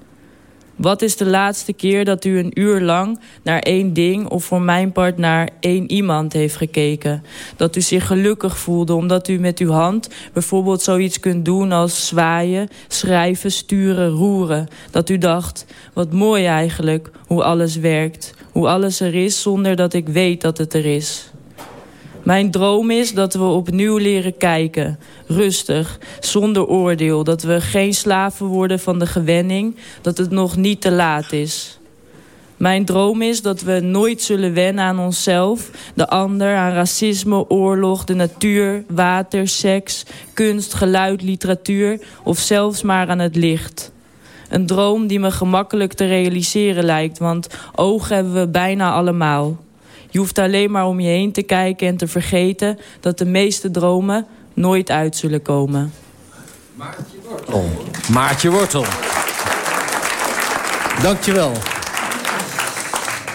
Wat is de laatste keer dat u een uur lang naar één ding... of voor mijn part naar één iemand heeft gekeken? Dat u zich gelukkig voelde omdat u met uw hand... bijvoorbeeld zoiets kunt doen als zwaaien, schrijven, sturen, roeren. Dat u dacht, wat mooi eigenlijk, hoe alles werkt. Hoe alles er is zonder dat ik weet dat het er is. Mijn droom is dat we opnieuw leren kijken. Rustig, zonder oordeel. Dat we geen slaven worden van de gewenning. Dat het nog niet te laat is. Mijn droom is dat we nooit zullen wennen aan onszelf, de ander, aan racisme, oorlog, de natuur, water, seks, kunst, geluid, literatuur of zelfs maar aan het licht. Een droom die me gemakkelijk te realiseren lijkt, want ogen hebben we bijna allemaal. Je hoeft alleen maar om je heen te kijken en te vergeten dat de meeste dromen nooit uit zullen komen. Maartje Wortel. Maartje Wortel. Dankjewel.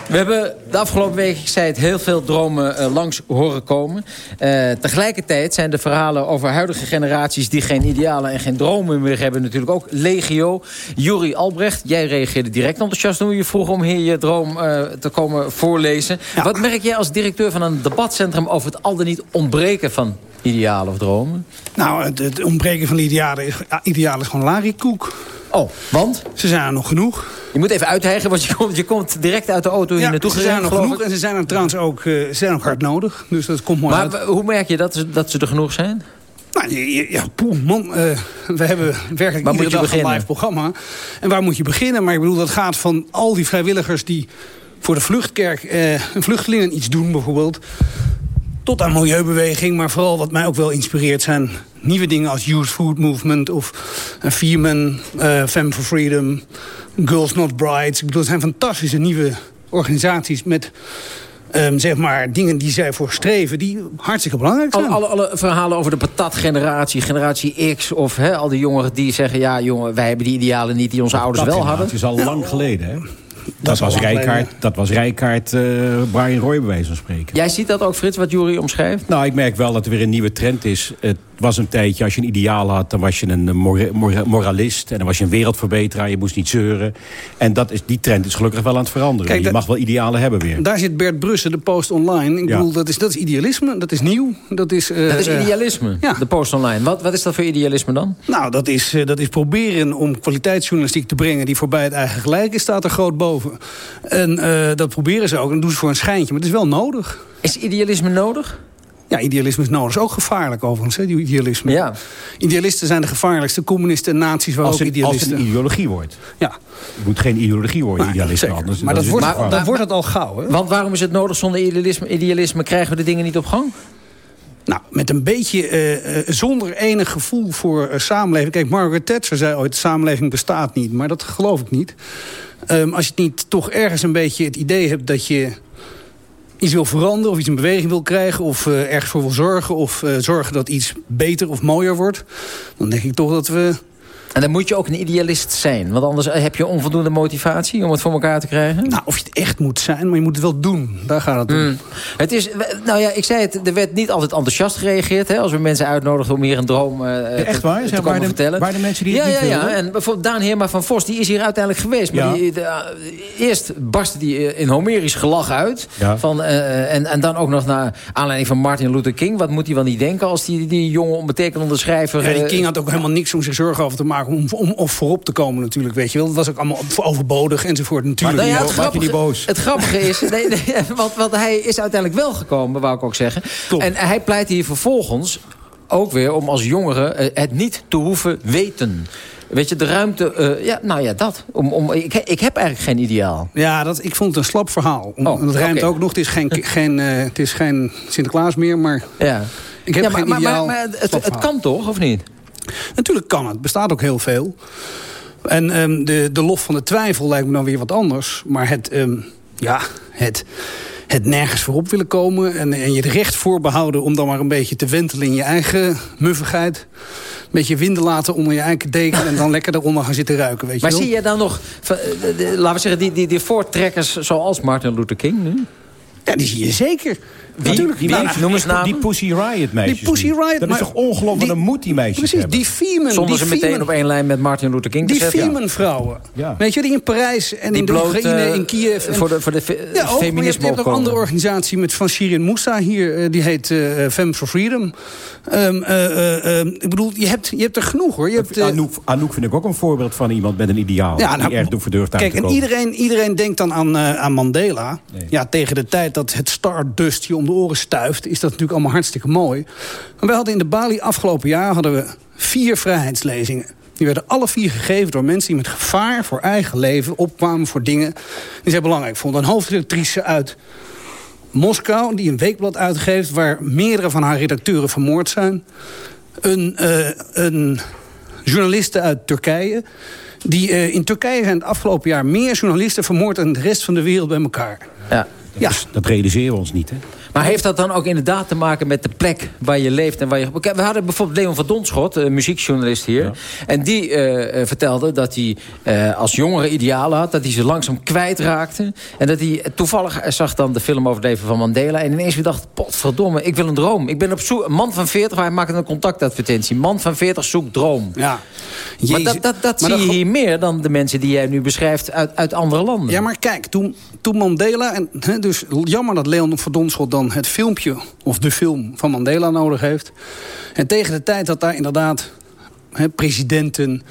We hebben de afgelopen week, ik zei het, heel veel dromen uh, langs horen komen. Uh, tegelijkertijd zijn de verhalen over huidige generaties... die geen idealen en geen dromen meer hebben natuurlijk ook legio. Juri Albrecht, jij reageerde direct enthousiast toen je vroeg... om hier je droom uh, te komen voorlezen. Ja. Wat merk jij als directeur van een debatcentrum... over het al dan niet ontbreken van idealen of dromen? Nou, het, het ontbreken van idealen is, idealen is gewoon larikoek. Oh, want? Ze zijn er nog genoeg. Je moet even uitheigen, want je komt, je komt direct uit de auto hier ja, naartoe ze zijn er nog genoeg en ze zijn er trouwens ook, uh, ze zijn ook hard nodig. Dus dat komt mooi maar uit. hoe merk je dat, dat ze er genoeg zijn? Nou, ja, poeh, man. Uh, we hebben werkelijk waar iedere dag beginnen? een live programma. En waar moet je beginnen? Maar ik bedoel, dat gaat van al die vrijwilligers die voor de vluchtkerk een vluchtelingen iets doen bijvoorbeeld tot aan milieubeweging. Maar vooral wat mij ook wel inspireert zijn nieuwe dingen als Youth Food Movement... of uh, Fearman, uh, Femme for Freedom, Girls Not Brides. Ik bedoel, het zijn fantastische nieuwe organisaties met... Um, zeg maar, dingen die zij voor streven, die hartstikke belangrijk zijn. Alle, alle, alle verhalen over de patatgeneratie, generatie X... of hè, al die jongeren die zeggen... ja, jongen, wij hebben die idealen niet die onze ouders wel hadden. Het is al lang geleden, hè? Dat, dat, was Rijkaard, dat was Rijkaard uh, Brian Roy bij wijze van spreken. Jij ziet dat ook, Frits, wat Jury omschrijft? Nou, ik merk wel dat er weer een nieuwe trend is. Het was een tijdje, als je een ideaal had... dan was je een mor mor moralist en dan was je een wereldverbeteraar. Je moest niet zeuren. En dat is, die trend is gelukkig wel aan het veranderen. Kijk, je mag wel idealen hebben weer. Daar zit Bert Brussen, de Post Online. Ik ja. bedoel, dat is, dat is idealisme, dat is nieuw. Dat is, uh, dat is idealisme, uh, ja. de Post Online. Wat, wat is dat voor idealisme dan? Nou, dat is, uh, dat is proberen om kwaliteitsjournalistiek te brengen... die voorbij het eigen gelijk is, staat er groot boven. En uh, dat proberen ze ook. En dat doen ze voor een schijntje. Maar het is wel nodig. Is idealisme nodig? Ja, idealisme is nodig. is ook gevaarlijk overigens, hè, die idealisme. Ja. Idealisten zijn de gevaarlijkste. Communisten en naties waren ook het, idealisten. Als het een ideologie wordt. Ja. Het moet geen ideologie worden, idealisme. zeker. Anders, Maar dat, wordt, het dan wordt het al gauw, hè? Want waarom is het nodig zonder idealisme? Idealisme krijgen we de dingen niet op gang? Nou, met een beetje uh, uh, zonder enig gevoel voor uh, samenleving. Kijk, Margaret Thatcher zei ooit, samenleving bestaat niet. Maar dat geloof ik niet. Um, als je niet toch ergens een beetje het idee hebt dat je iets wil veranderen... of iets in beweging wil krijgen of uh, ergens voor wil zorgen... of uh, zorgen dat iets beter of mooier wordt... dan denk ik toch dat we... En dan moet je ook een idealist zijn. Want anders heb je onvoldoende motivatie om het voor elkaar te krijgen. Nou, of je het echt moet zijn, maar je moet het wel doen. Daar gaat het om. Mm. Het is, nou ja, ik zei het, er werd niet altijd enthousiast gereageerd. Hè, als we mensen uitnodigden om hier een droom uh, Ja, echt te, waar? te komen waar de- vertellen. waar de mensen die ja, het niet ja, ja. En bijvoorbeeld Daan Heerma van Vos, die is hier uiteindelijk geweest. Maar Ja. die, de, uh, eerst barstte die in Homerisch gelach uit. Ja. Van, uh, en, en dan ook nog naar aanleiding van Martin Luther King. Wat moet hij wel niet denken als die, die jonge onbetekenende schrijver... Ja, die eh, King had ook helemaal niks om zich zorgen over te maken... om, om of voorop te komen natuurlijk, weet je wel. Dat was ook allemaal overbodig enzovoort natuurlijk. Nou ja, Maak het, je grappige, niet boos. het grappige is, nee, nee, want, want hij is uiteindelijk wel gekomen, wou ik ook zeggen. En hij pleit hier vervolgens ook weer om als jongere eh, het niet te hoeven weten. Weet je, de ruimte, eh, ja, nou ja, dat. Om, om, ik, ik heb eigenlijk geen ideaal. Ja, dat, ik vond het een slap verhaal. Om, Oh, dat rijmt oké. ook nog. Het is geen, geen, eh, het is geen Sinterklaas meer, maar Ja. ik heb ja, maar, geen maar, ideaal. maar, maar het, kan toch, of niet? Natuurlijk kan het. Bestaat ook heel veel. En ehm, de, de lof van de twijfel lijkt me dan weer wat anders. Maar het, ehm, ja, het, het nergens voorop willen komen... En, en je het recht voorbehouden om dan maar een beetje te wentelen in je eigen muffigheid. Een beetje winden laten onder je eigen deken... en dan lekker eronder gaan zitten ruiken, weet je Maar wel. zie je dan nog, eh, laten we zeggen, die, die, die voortrekkers zoals Martin Luther King nu? Ja, die zie je zeker. Wie? Natuurlijk. Wie? Nou, Noem eens namen. Die Pussy Riot meisjes. Die Pussy. Riot, Dat is toch ongelooflijk een moed die meisjes Precies, hebben. die Fiemen. Zonder die ze meteen op één lijn met Martin Luther King te Die zetten. ja. Fiemen-vrouwen. Ja. Weet je, die in Parijs en Die in de bloot, Oekraïne, eh, in Kiev. en- voor de, voor de fe- Ja, ook, maar je hebt, feminisme je hebt ook een andere organisatie met van Shirin Moussa hier. eh, die heet eh Femme for Freedom. Ehm, eh, eh, ehm, ik bedoel, je hebt, je hebt er genoeg hoor. Je hebt, eh, Anouk, Anouk vind ik ook een voorbeeld van iemand met een ideaal. Ja, nou, die erg uit Kijk, te en iedereen, iedereen denkt dan aan, eh, aan Mandela. Ja, tegen de tijd dat het Stardust je om de oren stuift... is dat natuurlijk allemaal hartstikke mooi. Maar wij hadden in de Bali afgelopen jaar hadden we vier vrijheidslezingen. Die werden alle vier gegeven door mensen die met gevaar voor eigen leven opkwamen voor dingen die zij belangrijk vonden. Een hoofdredactrice uit Moskou die een weekblad uitgeeft waar meerdere van haar redacteuren vermoord zijn. Een, eh, een journaliste uit Turkije. Die, eh, in Turkije zijn het afgelopen jaar meer journalisten vermoord dan de rest van de wereld bij elkaar. Ja. Ja. Dat realiseren we ons niet, hè? Maar heeft dat dan ook inderdaad te maken met de plek waar je leeft en waar je... We hadden bijvoorbeeld Leon van Donschot, een muziekjournalist hier. En die eh, eh, vertelde dat hij eh, als jongere idealen had. Dat hij ze langzaam kwijtraakte. En dat hij toevallig hij zag dan de film over het leven van Mandela. En ineens weer dacht, potverdomme, ik wil een droom. Ik ben op zoek, een man van 40, hij maakte een contactadvertentie. Man van 40 zoekt droom. Ja. Maar dat, dat, dat Maar zie je hier meer dan de mensen die jij nu beschrijft uit, uit andere landen. Ja, maar kijk, toen, toen Mandela... En, hè, dus jammer dat Leon van Donschot dan het filmpje... of de film van Mandela nodig heeft. En tegen de tijd dat daar inderdaad... presidenten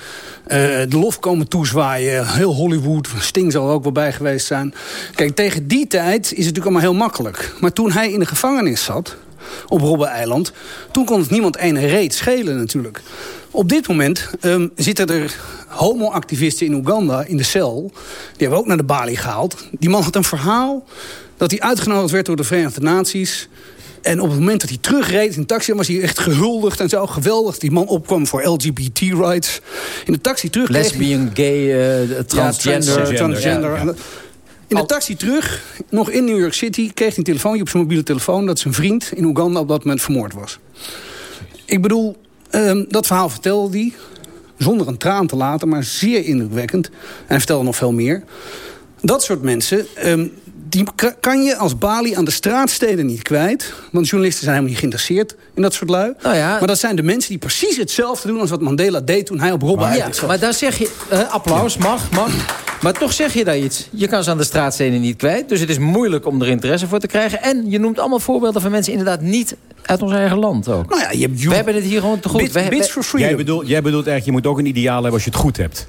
eh, de lof komen toezwaaien... heel Hollywood, Sting zal er ook wel bij geweest zijn. Kijk, tegen die tijd is het natuurlijk allemaal heel makkelijk. Maar toen hij in de gevangenis zat op Robben-eiland... toen kon het niemand ene reet schelen natuurlijk. Op dit moment ehm, zitten er homoactivisten in Oeganda in de cel. Die hebben we ook naar de balie gehaald. Die man had een verhaal dat hij uitgenodigd werd door de Verenigde Naties... En op het moment dat hij terugreed in de taxi... was hij echt gehuldigd en zo. Geweldig. Die man opkwam voor LGBT-rights. In de taxi terug... Lesbian, gay, eh, transgender. Ja, transgender. Ja, ja. In de taxi terug, nog in New York City... kreeg hij een telefoontje op zijn mobiele telefoon... dat zijn vriend in Oeganda op dat moment vermoord was. Ik bedoel, ehm, dat verhaal vertelde hij... zonder een traan te laten, maar zeer indrukwekkend. En hij vertelde nog veel meer. Dat soort mensen... ehm, die ka- kan je als Bali aan de straatsteden niet kwijt. Want journalisten zijn helemaal niet geïnteresseerd in dat soort lui. Nou Maar dat zijn de mensen die precies hetzelfde doen... als wat Mandela deed toen hij op Robben Ja, Island zat. maar daar zeg je... eh, applaus, mag, mag. Maar toch zeg je daar iets. Je kan ze aan de straatstenen niet kwijt. Dus het is moeilijk om er interesse voor te krijgen. En je noemt allemaal voorbeelden van mensen inderdaad niet uit ons eigen land ook. Nou ja, je hebt We hebben het hier gewoon te goed. Bits- We hebben- bits for freedom. Jij bedoelt, jij bedoelt eigenlijk, je moet ook een ideaal hebben als je het goed hebt.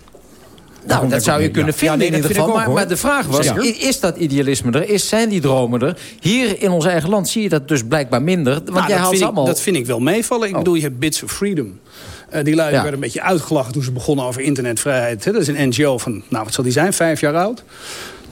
Nou, dat zou je kunnen vinden nee, in ieder geval. ook, maar, maar de vraag was, is dat idealisme er? Is, zijn die dromen er? Hier in ons eigen land zie je dat dus blijkbaar minder. Want Nou, jij haalt ik, allemaal... dat vind ik wel meevallen. Ik bedoel, je hebt Bits of Freedom. Eh, die lui werden een beetje uitgelachen toen ze begonnen over internetvrijheid. Dat is een NGO van, nou wat zal die zijn, vijf jaar oud.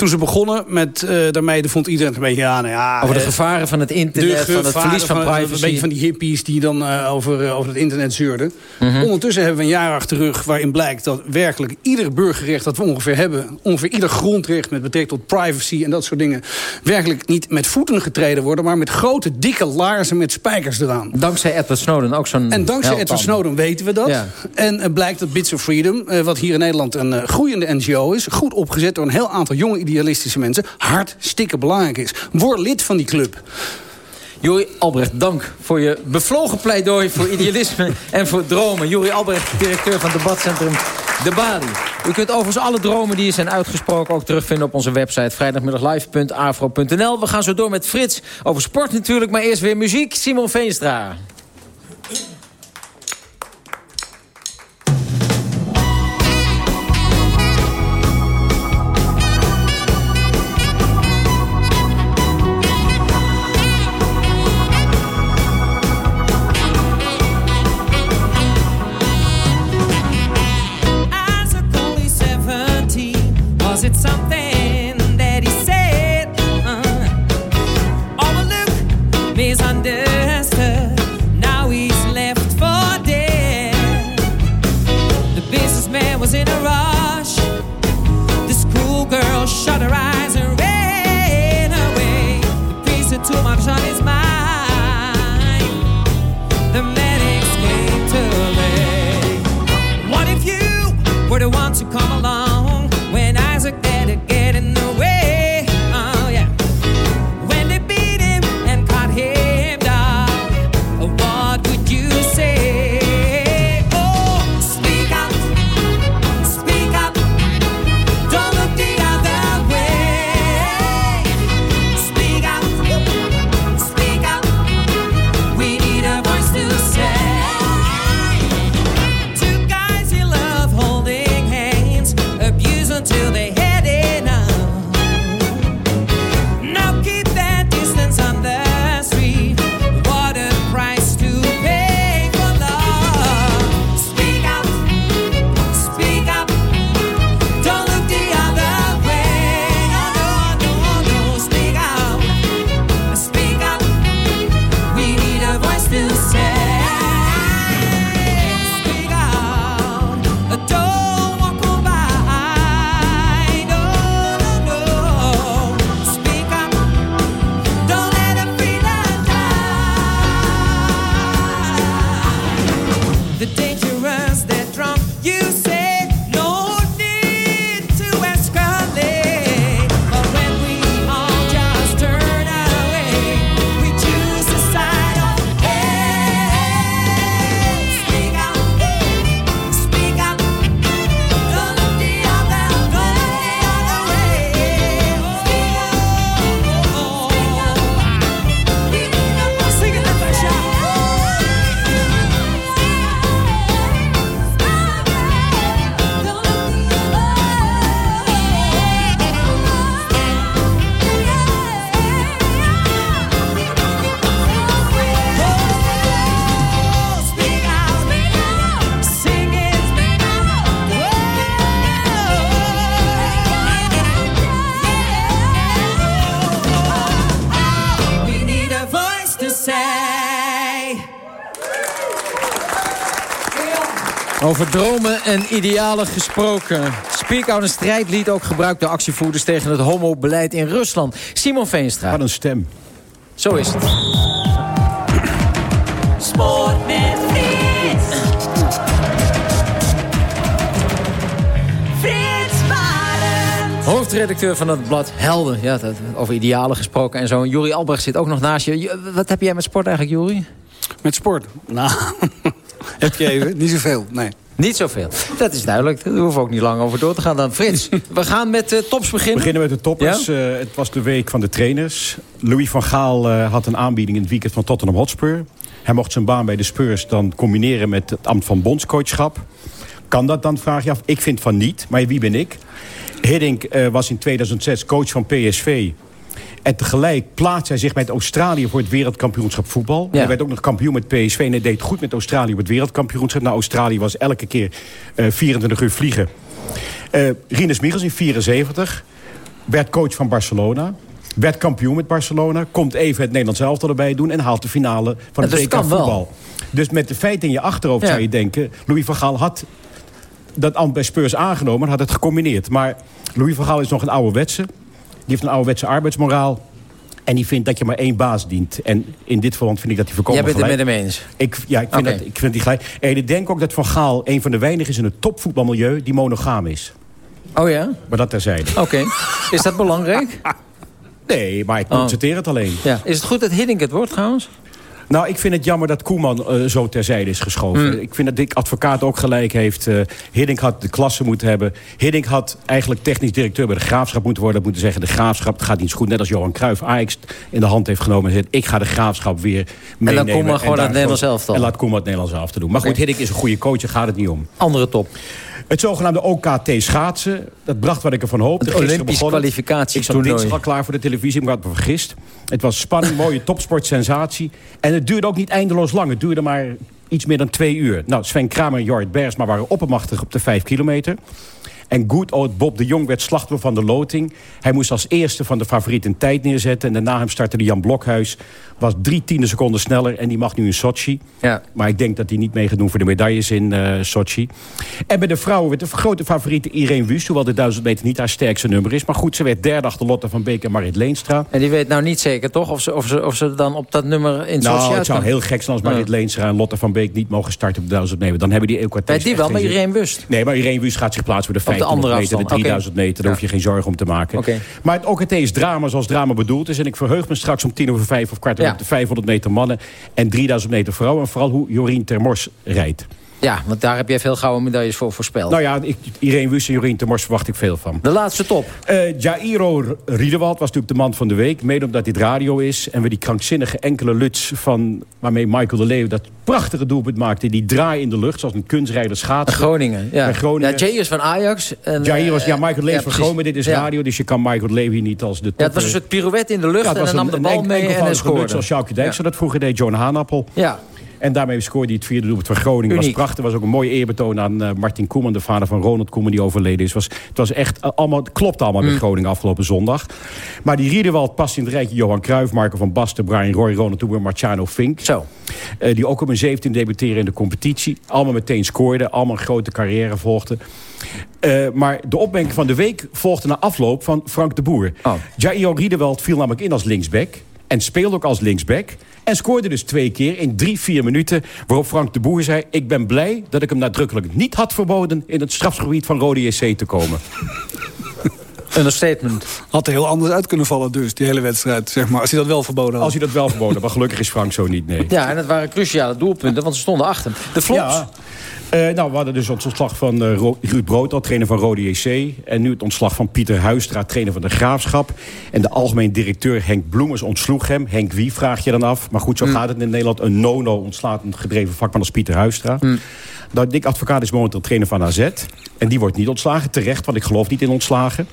Toen ze begonnen met eh daarmee, vond iedereen een beetje... Ja, nou ja, over de eh, gevaren van het internet, van het verlies van, privacy. Een beetje van die hippies die dan eh, over, over het internet zeurden. Mhm. Ondertussen hebben we een jaar achter de rug waarin blijkt dat werkelijk ieder burgerrecht dat we ongeveer hebben... ongeveer ieder grondrecht met betrekking tot privacy en dat soort dingen... werkelijk niet met voeten getreden worden... maar met grote, dikke laarzen met spijkers eraan. Dankzij Edward Snowden ook zo'n En dankzij Edward. Snowden weten we dat. Ja. En blijkt dat Bits of Freedom, wat hier in Nederland een groeiende NGO is... goed opgezet door een heel aantal jonge idealistische mensen... hartstikke belangrijk is. Word lid van die club. Jori Albrecht, dank voor je bevlogen pleidooi voor idealisme en voor dromen. Jori Albrecht, directeur van debatcentrum De Bali. U kunt overigens alle dromen die zijn uitgesproken ook terugvinden op onze website vrijdagmiddaglive.afro.nl. We gaan zo door met Frits over sport natuurlijk, maar eerst weer muziek. Simon Veenstra. Over dromen en idealen gesproken. Speak Out een strijdlied ook gebruikt door actievoerders tegen het homobeleid in Rusland. Simon Veenstra. Wat een stem. Zo is het. Sport met Frits. Frits Barend. Hoofdredacteur van het blad Helden. Ja, dat, over idealen gesproken en zo. Juri Albrecht zit ook nog naast je. Je- Wat heb jij met sport eigenlijk, Juri? Met sport? Nou, heb je even. Niet zoveel, nee. Niet zoveel. Dat is duidelijk. Daar hoeven we ook niet lang over door te gaan dan. Frits, we gaan met uh, tops We beginnen. beginnen met de toppers. Eh, het was de week van de trainers. Louis van Gaal eh, had een aanbieding in het weekend van Tottenham Hotspur. Hij mocht zijn baan bij de Spurs dan combineren met het ambt van bondscoachschap. Kan dat dan, vraag je af? Ik vind van niet, maar wie ben ik? Hiddink eh, was in 2006 coach van PSV. En tegelijk plaatste hij zich met Australië voor het wereldkampioenschap voetbal. Ja. Hij werd ook nog kampioen met PSV en hij deed goed met Australië op het wereldkampioenschap. Nou, Australië was elke keer eh 24 uur vliegen. Eh Rinus Michels in 74 werd coach van Barcelona. Werd kampioen met Barcelona. Komt even het Nederlands elftal erbij doen. En haalt de finale van het dus WK kan wel. voetbal. Dus met de feiten in je achterhoofd Ja. zou je denken... Louis van Gaal had dat ambt bij Spurs aangenomen. Had het gecombineerd. Maar Louis van Gaal is nog een ouderwetse. Die heeft een ouderwetse arbeidsmoraal. En die vindt dat je maar één baas dient. En in dit verband vind ik dat hij voorkomen Jij bent het met hem eens? Ik, ja, ik vind, dat, ik vind die gelijk. En ik denk ook dat Van Gaal een van de weinigen is in het topvoetbalmilieu... die monogaam is. Oh ja? Maar dat terzijde. Oké. Is dat belangrijk? Nee, maar ik Oh. constateer het alleen. Ja. Is het goed dat Hiddink het wordt trouwens? Nou, ik vind het jammer dat Koeman eh, zo terzijde is geschoven. Hmm. Ik vind dat Dick Advocaat ook gelijk heeft. eh Hiddink had de klasse moeten hebben. Hiddink had eigenlijk technisch directeur bij de Graafschap moeten worden. Dat moeten zeggen, de Graafschap gaat niet zo goed. Net als Johan Cruijff Ajax in de hand heeft genomen. En zegt, ik ga de Graafschap weer meenemen. Koeman gewoon daar het Nederlands elftal. En laat Koeman het Nederlands elftal doen. Maar goed. Hiddink is een goede coach, daar gaat het niet om. Andere top. Het zogenaamde OKT schaatsen, dat bracht wat ik ervan hoopte. Het Olympisch begon het. Ik dinsdag al klaar voor de televisie, maar ik had me vergist. Het was spanning, mooie topsportsensatie. En het duurde ook niet eindeloos lang. Het duurde maar iets meer dan twee uur. Nou, Sven Kramer en Jorrit Bergsma waren oppermachtig op de vijf kilometer. En good old Bob de Jong werd slachtoffer van de loting. Hij moest als eerste van de favoriet een tijd neerzetten. En daarna hem startte Jan Blokhuis. Was drie tiende seconden sneller. En die mag nu in Sochi. Ja. Maar ik denk dat hij niet mee gaat doen voor de medailles in eh, Sochi. En bij de vrouwen werd de grote favoriete Irene Wust. Hoewel de 1000 meter niet haar sterkste nummer is. Maar goed, ze werd derde achter Lotte van Beek en Marit Leenstra. En die weet nou niet zeker, toch? Of ze, of ze, of ze dan op dat nummer in Sochi Nou, het zou heel gek zijn als Marit Leenstra en Lotte van Beek niet mogen starten op de 1000 meter. Dan hebben die Equates Bij die wel, maar. Irene Wust. Nee, maar Irene Wust gaat zich plaatsen voor de Op de 1500 andere meter, de afstand, 3000 meter. Daar hoef je geen zorgen om te maken. Oké. Maar het OKT is drama zoals drama bedoeld is. En ik verheug me straks om tien over vijf of kwart over Ja. De 500 meter mannen en 3000 meter vrouwen. En vooral hoe Jorien Termors rijdt. Ja, want daar heb jij veel gouden medailles voor voorspeld. Nou ja, ik, Irene Wust en Jorien Termors verwacht ik veel van. De laatste top. Eh Jairo Riedewald was natuurlijk de man van de week. Mede omdat dit radio is. En we die krankzinnige enkele luts van... waarmee Michael de Leeuw dat prachtige doelpunt maakte. Die draai in de lucht, zoals een kunstrijder schaatsen. Groningen, ja. Bij Groningen. Ja, is van Ajax. En, Jair was, ja, eh, Michael de Leeuw ja, van. Groningen. Dit is Ja. radio, dus je kan Michael de Leeuw hier niet als de top... Ja, het was een soort pirouette in de lucht Ja, en hij nam de bal een mee en enkelvoudige scoorde. Zoals Sjoukje Dijkstra dat vroeger deed, John Haanappel. Ja. En daarmee scoorde hij het vierde doelpunt van Groningen. Was prachtig. was ook een mooi eerbetoon aan eh, Martin Koeman, de vader van Ronald Koeman, die overleden is. Was, het was echt eh, allemaal, het klopte allemaal Mm. met Groningen afgelopen zondag. Maar die Riedewald past in het rijtje Johan Cruijff, Marco van Basten, Brian Roy, Ronald Toeber, Marciano Fink. Zo. Eh, die ook op een 17 debuteren in de competitie. Allemaal meteen scoorden, allemaal een grote carrière volgden. Maar de opmerking van de week volgde na afloop van Frank de Boer. Oh. Jair Riedewald viel namelijk in als linksback. En speelde ook als linksback. En scoorde dus twee keer in drie, vier minuten. Waarop Frank de Boer zei... ik ben blij dat ik hem nadrukkelijk niet had verboden... in het strafgebied van Rode JC te komen. Understatement. Had er heel anders uit kunnen vallen dus, die hele wedstrijd. Zeg maar, als hij dat wel verboden had. Als hij dat wel verboden had. Maar gelukkig is Frank zo niet, nee. Ja, en het waren cruciale doelpunten, want ze stonden achter. De flops. Ja. Eh, nou, we hadden dus het ontslag van eh, Ruud Brood, al trainer van Rode JC. En nu het ontslag van Pieter Huistra, trainer van de Graafschap. En de algemeen directeur Henk Bloemers ontsloeg hem. Henk wie, vraag je dan af. Maar goed, zo gaat het in Nederland. Een no-no ontslaat een gedreven vakman als Pieter Huistra. Nou, Dick Advocaat is momenteel trainer van AZ. En die wordt niet ontslagen, terecht, want ik geloof niet in ontslagen.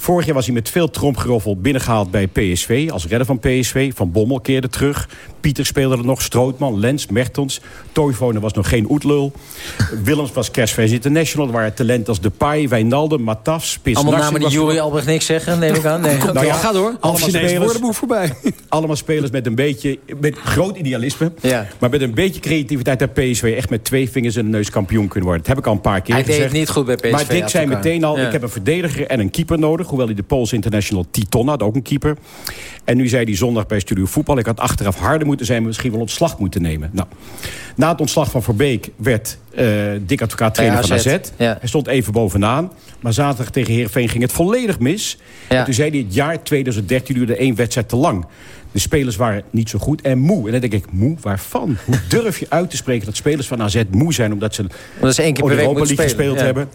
Vorig jaar was hij met veel tromgeroffel binnengehaald bij PSV. Als redder van PSV. Van Bommel keerde terug. Pieter speelde er nog. Strootman, Lens, Mertens. Toivonen was nog geen oetlul. Willems was Cashface International. Er waren talenten als Depay, Wijnaldum, Matafs, Spits Allemaal namen die Jury Albrecht niks zeggen, neem ik aan. Nee. Nou ja, ga door. Allemaal spelers, voorbij. allemaal spelers met een beetje met groot idealisme. Ja. Maar met een beetje creativiteit daar PSV echt met twee vingers in de neus kampioen kunnen worden. Dat heb ik al een paar keer Hij deed gezegd. het niet goed bij PSV, Maar Dick zei meteen al, Ja. ik heb een verdediger en een keeper nodig. Hoewel hij de Poolse international Titon had, ook een keeper. En nu zei hij zondag bij Studio Voetbal... ik had achteraf harder moeten zijn, misschien wel ontslag moeten nemen. Nou, na het ontslag van Verbeek werd eh Dick Advocaat trainer van AZ, ja. Hij stond even bovenaan. Maar zaterdag tegen Heerenveen ging het volledig mis. Ja. En toen zei hij, het jaar 2013 duurde één wedstrijd te lang. De spelers waren niet zo goed en moe. En dan denk ik, moe waarvan? Hoe durf je uit te spreken dat spelers van AZ moe zijn... omdat ze Omdat ze één keer per week Europa League gespeeld Ja. hebben.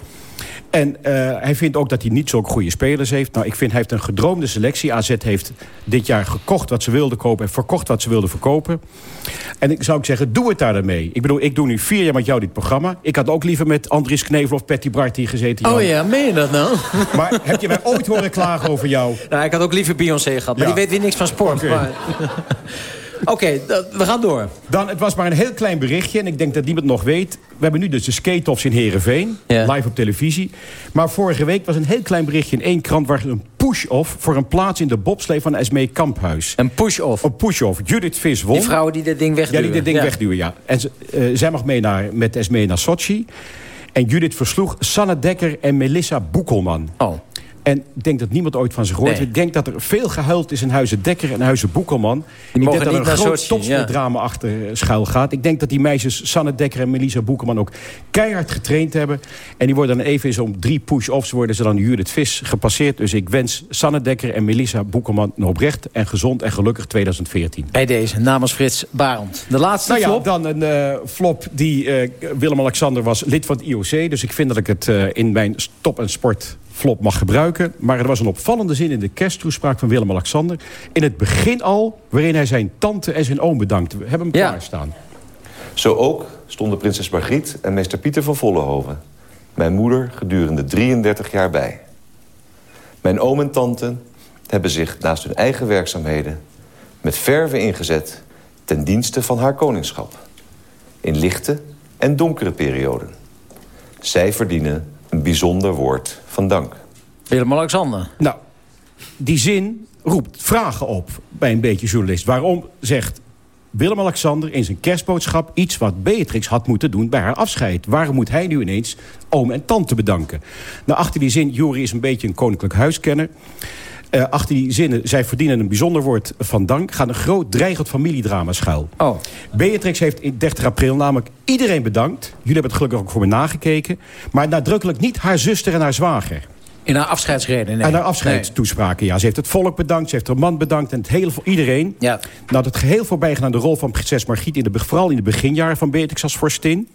En eh, hij vindt ook dat hij niet zo'n goede spelers heeft. Nou, ik vind hij heeft een gedroomde selectie. AZ heeft dit jaar gekocht wat ze wilden kopen... en verkocht wat ze wilden verkopen. En ik zou ik zeggen, doe het daar dan mee. Ik bedoel, ik doe nu vier jaar met jou dit programma. Ik had ook liever met Andries Knevel of Patty hier gezeten. Oh Jan. ja, meen je dat nou? Maar heb je mij ooit horen klagen over jou? Nou, ik had ook liever Beyoncé gehad, maar Ja. die weet weer niks van sport. Maar- Oké, we gaan door. Dan, het was maar een heel klein berichtje. En ik denk dat niemand nog weet. We hebben nu dus de skate-offs in Heerenveen. Ja. Live op televisie. Maar vorige week was een heel klein berichtje in één krant... waar een push-off voor een plaats in de bobslee van Esmee Kamphuis. Een push-off? Een push-off. Judith Vis won. Die vrouwen die dit ding Ja, wegduwen. die dit ding wegduwen, ja. En ze- eh, zij mag mee naar, met Esmee naar Sochi. En Judith versloeg Sanne Dekker en Melissa Boekelman. Oh. En ik denk dat niemand ooit van ze Nee. heeft. Ik denk dat er veel gehuild is in Huizen Dekker en Huizen Boekelman. ik mogen denk dat er een groot ja. topsportdrama achter eh, schuil gaat. Ik denk dat die meisjes Sanne Dekker en Melissa Boekelman ook keihard getraind hebben. En die worden dan even eens om drie push-offs worden ze dan Judith Vis gepasseerd. Dus ik wens Sanne Dekker en Melissa Boekelman een oprecht en gezond en gelukkig 2020. Bij deze, namens Frits Barend. De laatste Nou ja, flop. dan een eh, flop die eh, Willem-Alexander was lid van het IOC. Dus ik vind dat ik het in mijn stop- en sport flop mag gebruiken. Maar er was een opvallende zin in de kersttoespraak van Willem-Alexander. In het begin al, waarin hij zijn tante en zijn oom bedankte. We hebben hem Ja. klaarstaan. Zo ook stonden prinses Margriet en meester Pieter van Vollenhoven... mijn moeder gedurende 33 jaar bij. Mijn oom en tante hebben zich naast hun eigen werkzaamheden... met verve ingezet ten dienste van haar koningschap. In lichte en donkere perioden. Zij verdienen een bijzonder woord van dank. Willem-Alexander. Nou, die zin roept vragen op bij een beetje journalist. Waarom zegt Willem-Alexander in zijn kerstboodschap... iets wat Beatrix had moeten doen bij haar afscheid? Waarom moet hij nu ineens oom en tante bedanken? Nou, achter die zin, Jori is een beetje een koninklijk huiskenner... Uh, achter die zinnen, zij verdienen een bijzonder woord van dank... gaat een groot dreigend familiedrama schuil. Oh. Beatrix heeft in 30 april namelijk iedereen bedankt. Jullie hebben het gelukkig ook voor me nagekeken. Maar nadrukkelijk niet haar zuster en haar zwager. In haar afscheidsreden, nee. En haar afscheidstoespraken, ja. Ze heeft het volk bedankt, ze heeft haar man bedankt... en het hele, iedereen. Ja. Nou, het geheel voorbij aan de rol van prinses Margriet... In de, vooral in de beginjaren van Beatrix als vorstin.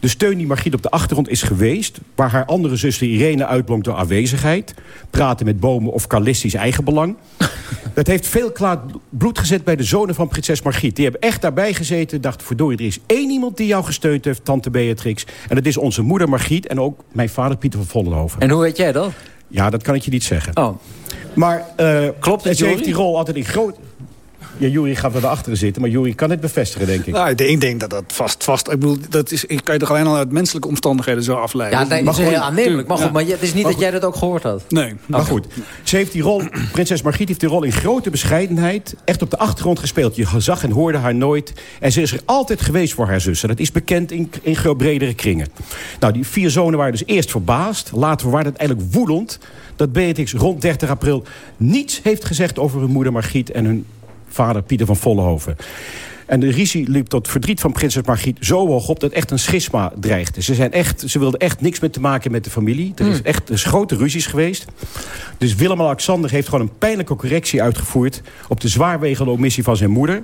De steun die Margriet op de achtergrond is geweest... waar haar andere zuster Irene uitblonk door aanwezigheid... praten met bomen of eigen eigenbelang... dat heeft veel klaar bloed gezet bij de zonen van prinses Margriet. Die hebben echt daarbij gezeten dachten... verdorie, er is één iemand die jou gesteund heeft, tante Beatrix... en dat is onze moeder Margriet en ook mijn vader Pieter van Vollenhoven. En hoe weet jij dat? Ja, dat kan ik je niet zeggen. Oh. Maar uh, Klopt het, ze heeft die rol altijd in groot... Ja, Jury gaat naar achteren zitten, maar Jury kan het bevestigen, denk ik. Nou, ik denk dat dat vast... vast ik bedoel, dat is, ik kan je toch alleen al uit menselijke omstandigheden zo afleiden. Ja, dat is heel aannemelijk. Maar goed, maar het is niet dat jij dat ook gehoord had. Nee. Maar goed, ze heeft die rol... Prinses Margriet heeft die rol in grote bescheidenheid... echt op de achtergrond gespeeld. Je zag en hoorde haar nooit. En ze is er altijd geweest voor haar zussen. Dat is bekend in, in bredere kringen. Nou, die vier zonen waren dus eerst verbaasd. Later waren het eigenlijk woedend dat Beatrix rond 30 april niets heeft gezegd over hun moeder Margriet en hun vader Pieter van Vollenhoven. En de risie liep tot verdriet van prinses Margriet zo hoog op... dat echt een schisma dreigde. Ze, zijn echt, ze wilden echt niks meer te maken met de familie. Er is hmm. echt er grote ruzies geweest. Dus Willem-Alexander heeft gewoon een pijnlijke correctie uitgevoerd... op de zwaarwegende omissie van zijn moeder.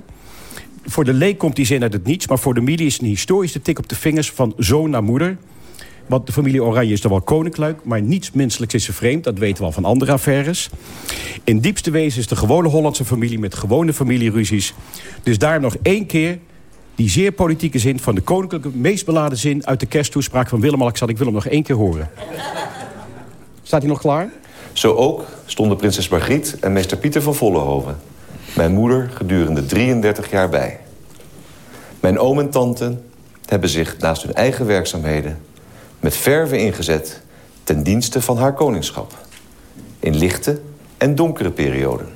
Voor de leek komt die zin uit het niets... maar voor de familie is een historische tik op de vingers van zoon naar moeder... Want de familie Oranje is er wel koninklijk... maar niets menselijks is ze vreemd. Dat weten we al van andere affaires. In diepste wezen is de gewone Hollandse familie... met gewone familieruzies. Dus daar nog één keer die zeer politieke zin... van de koninklijke, meest beladen zin... uit de kersttoespraak van Willem-Alexander. Ik wil hem nog één keer horen. Staat hij nog klaar? Zo ook stonden prinses Margriet en meester Pieter van Vollenhoven... mijn moeder gedurende 33 jaar bij. Mijn oom en tante hebben zich naast hun eigen werkzaamheden met verve ingezet ten dienste van haar koningschap. In lichte en donkere perioden.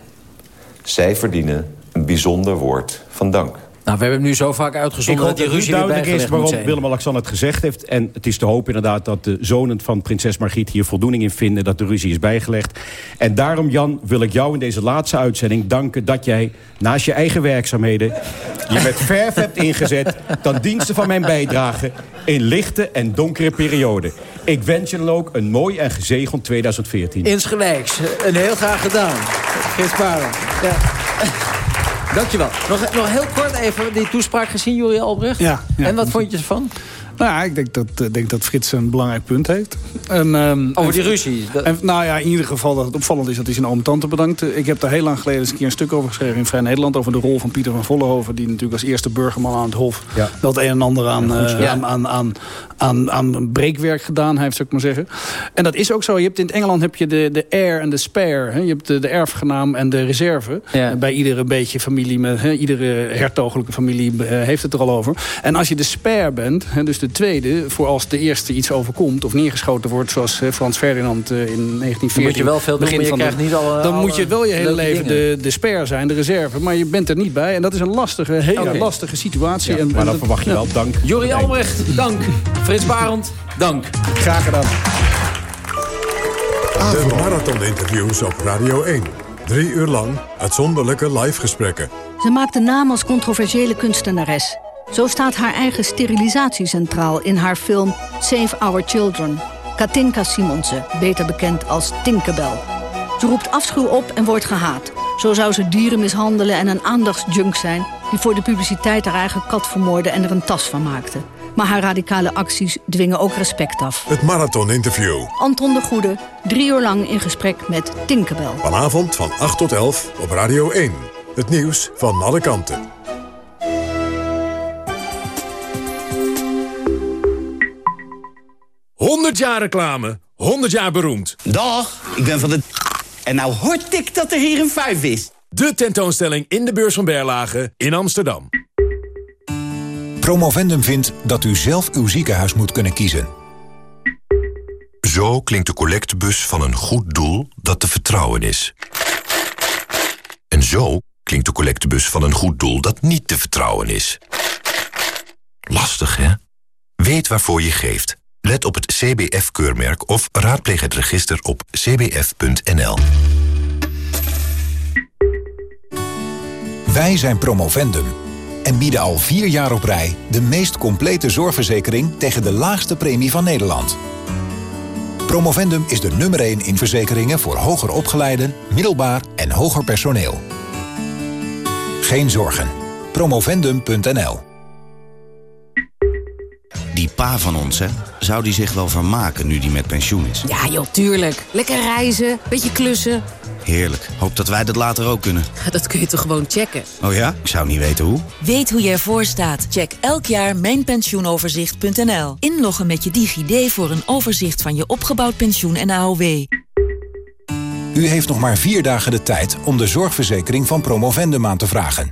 Zij verdienen een bijzonder woord van dank. Nou, we hebben hem nu zo vaak uitgezonden dat die ruzie duidelijk is waarom Willem-Alexander het gezegd heeft. En het is te hopen inderdaad dat de zonen van prinses Margriet hier voldoening in vinden dat de ruzie is bijgelegd. En daarom, Jan, wil ik jou in deze laatste uitzending danken dat jij naast je eigen werkzaamheden je met verf hebt ingezet ten dienste van mijn bijdrage in lichte en donkere perioden. Ik wens je dan ook een mooi en gezegend 2014. Insgelijks. Een heel graag gedaan. Geert Parel. Ja. Dankjewel. Nog, nog heel kort even die toespraak gezien, Julia Albrecht. Ja, ja. En wat vond je ervan? Nou ja, ik denk dat, uh, denk dat Frits een belangrijk punt heeft. En, um, Over die ruzie? En, nou ja, in ieder geval dat het opvallend is dat hij zijn oom tante bedankt. Ik heb daar heel lang geleden eens een keer een stuk over geschreven in Vrij Nederland... over de rol van Pieter van Vollenhoven... die natuurlijk als eerste burgerman aan het Hof... Ja. wel het een en ander aan, uh, aan, aan, aan, aan, aan breekwerk gedaan heeft, zou ik maar zeggen. En dat is ook zo. Je hebt in Engeland heb je de, de heir en de spare. Hè? Je hebt de, de erfgenaam en de reserve. Ja. Bij iedere beetje familie, met, hè? iedere hertogelijke familie uh, heeft het er al over. En als je de spare bent, hè, dus de de tweede, voor als de eerste iets overkomt of neergeschoten wordt... zoals Frans Ferdinand uh, in 1940... Dan moet je wel veel krijgt niet al, Dan moet je wel je hele leven de, de spare zijn, de reserve. Maar je bent er niet bij. En dat is een lastige, hele lastige situatie. Ja, en, maar dan verwacht je wel dank. Jori Albrecht, dank. Frits Barend, dank. Graag gedaan. De marathon-interviews op Radio 1. Drie uur lang uitzonderlijke live gesprekken. Ze maakte naam als controversiële kunstenares. Zo staat haar eigen sterilisatie centraal in haar film Save Our Children. Katinka Simonsen, beter bekend als Tinkerbell. Ze roept afschuw op en wordt gehaat. Zo zou ze dieren mishandelen en een aandachtsjunk zijn... die voor de publiciteit haar eigen kat vermoorde en er een tas van maakte. Maar haar radicale acties dwingen ook respect af. Het Marathon Interview. Anton de Goede, drie uur lang in gesprek met Tinkerbell. Vanavond van 8 tot 11 op Radio 1. Het nieuws van alle kanten. 100 jaar reclame, 100 jaar beroemd. Dag, ik ben van de... En nou hoort ik dat er hier een vijf is. De tentoonstelling in de beurs van Berlage in Amsterdam. Promovendum vindt dat u zelf uw ziekenhuis moet kunnen kiezen. Zo klinkt de collectebus van een goed doel dat te vertrouwen is. En zo klinkt de collectebus van een goed doel dat niet te vertrouwen is. Lastig, hè? Weet waarvoor je geeft. Let op het CBF-keurmerk of raadpleeg het register op cbf.nl. Wij zijn Promovendum en bieden al vier jaar op rij... de meest complete zorgverzekering tegen de laagste premie van Nederland. Promovendum is de nummer 1 in verzekeringen voor hoger opgeleiden, middelbaar en hoger personeel. Geen zorgen. Promovendum.nl Die pa van ons, hè? Zou die zich wel vermaken nu die met pensioen is? Ja joh, tuurlijk. Lekker reizen, beetje klussen. Heerlijk. Hoop dat wij dat later ook kunnen. Dat kun je toch gewoon checken? Oh ja? Ik zou niet weten hoe. Weet hoe je ervoor staat? Check elk jaar mijnpensioenoverzicht.nl. Inloggen met je DigiD voor een overzicht van je opgebouwd pensioen en AOW. U heeft nog maar vier dagen de tijd om de zorgverzekering van Promovendum aan te vragen.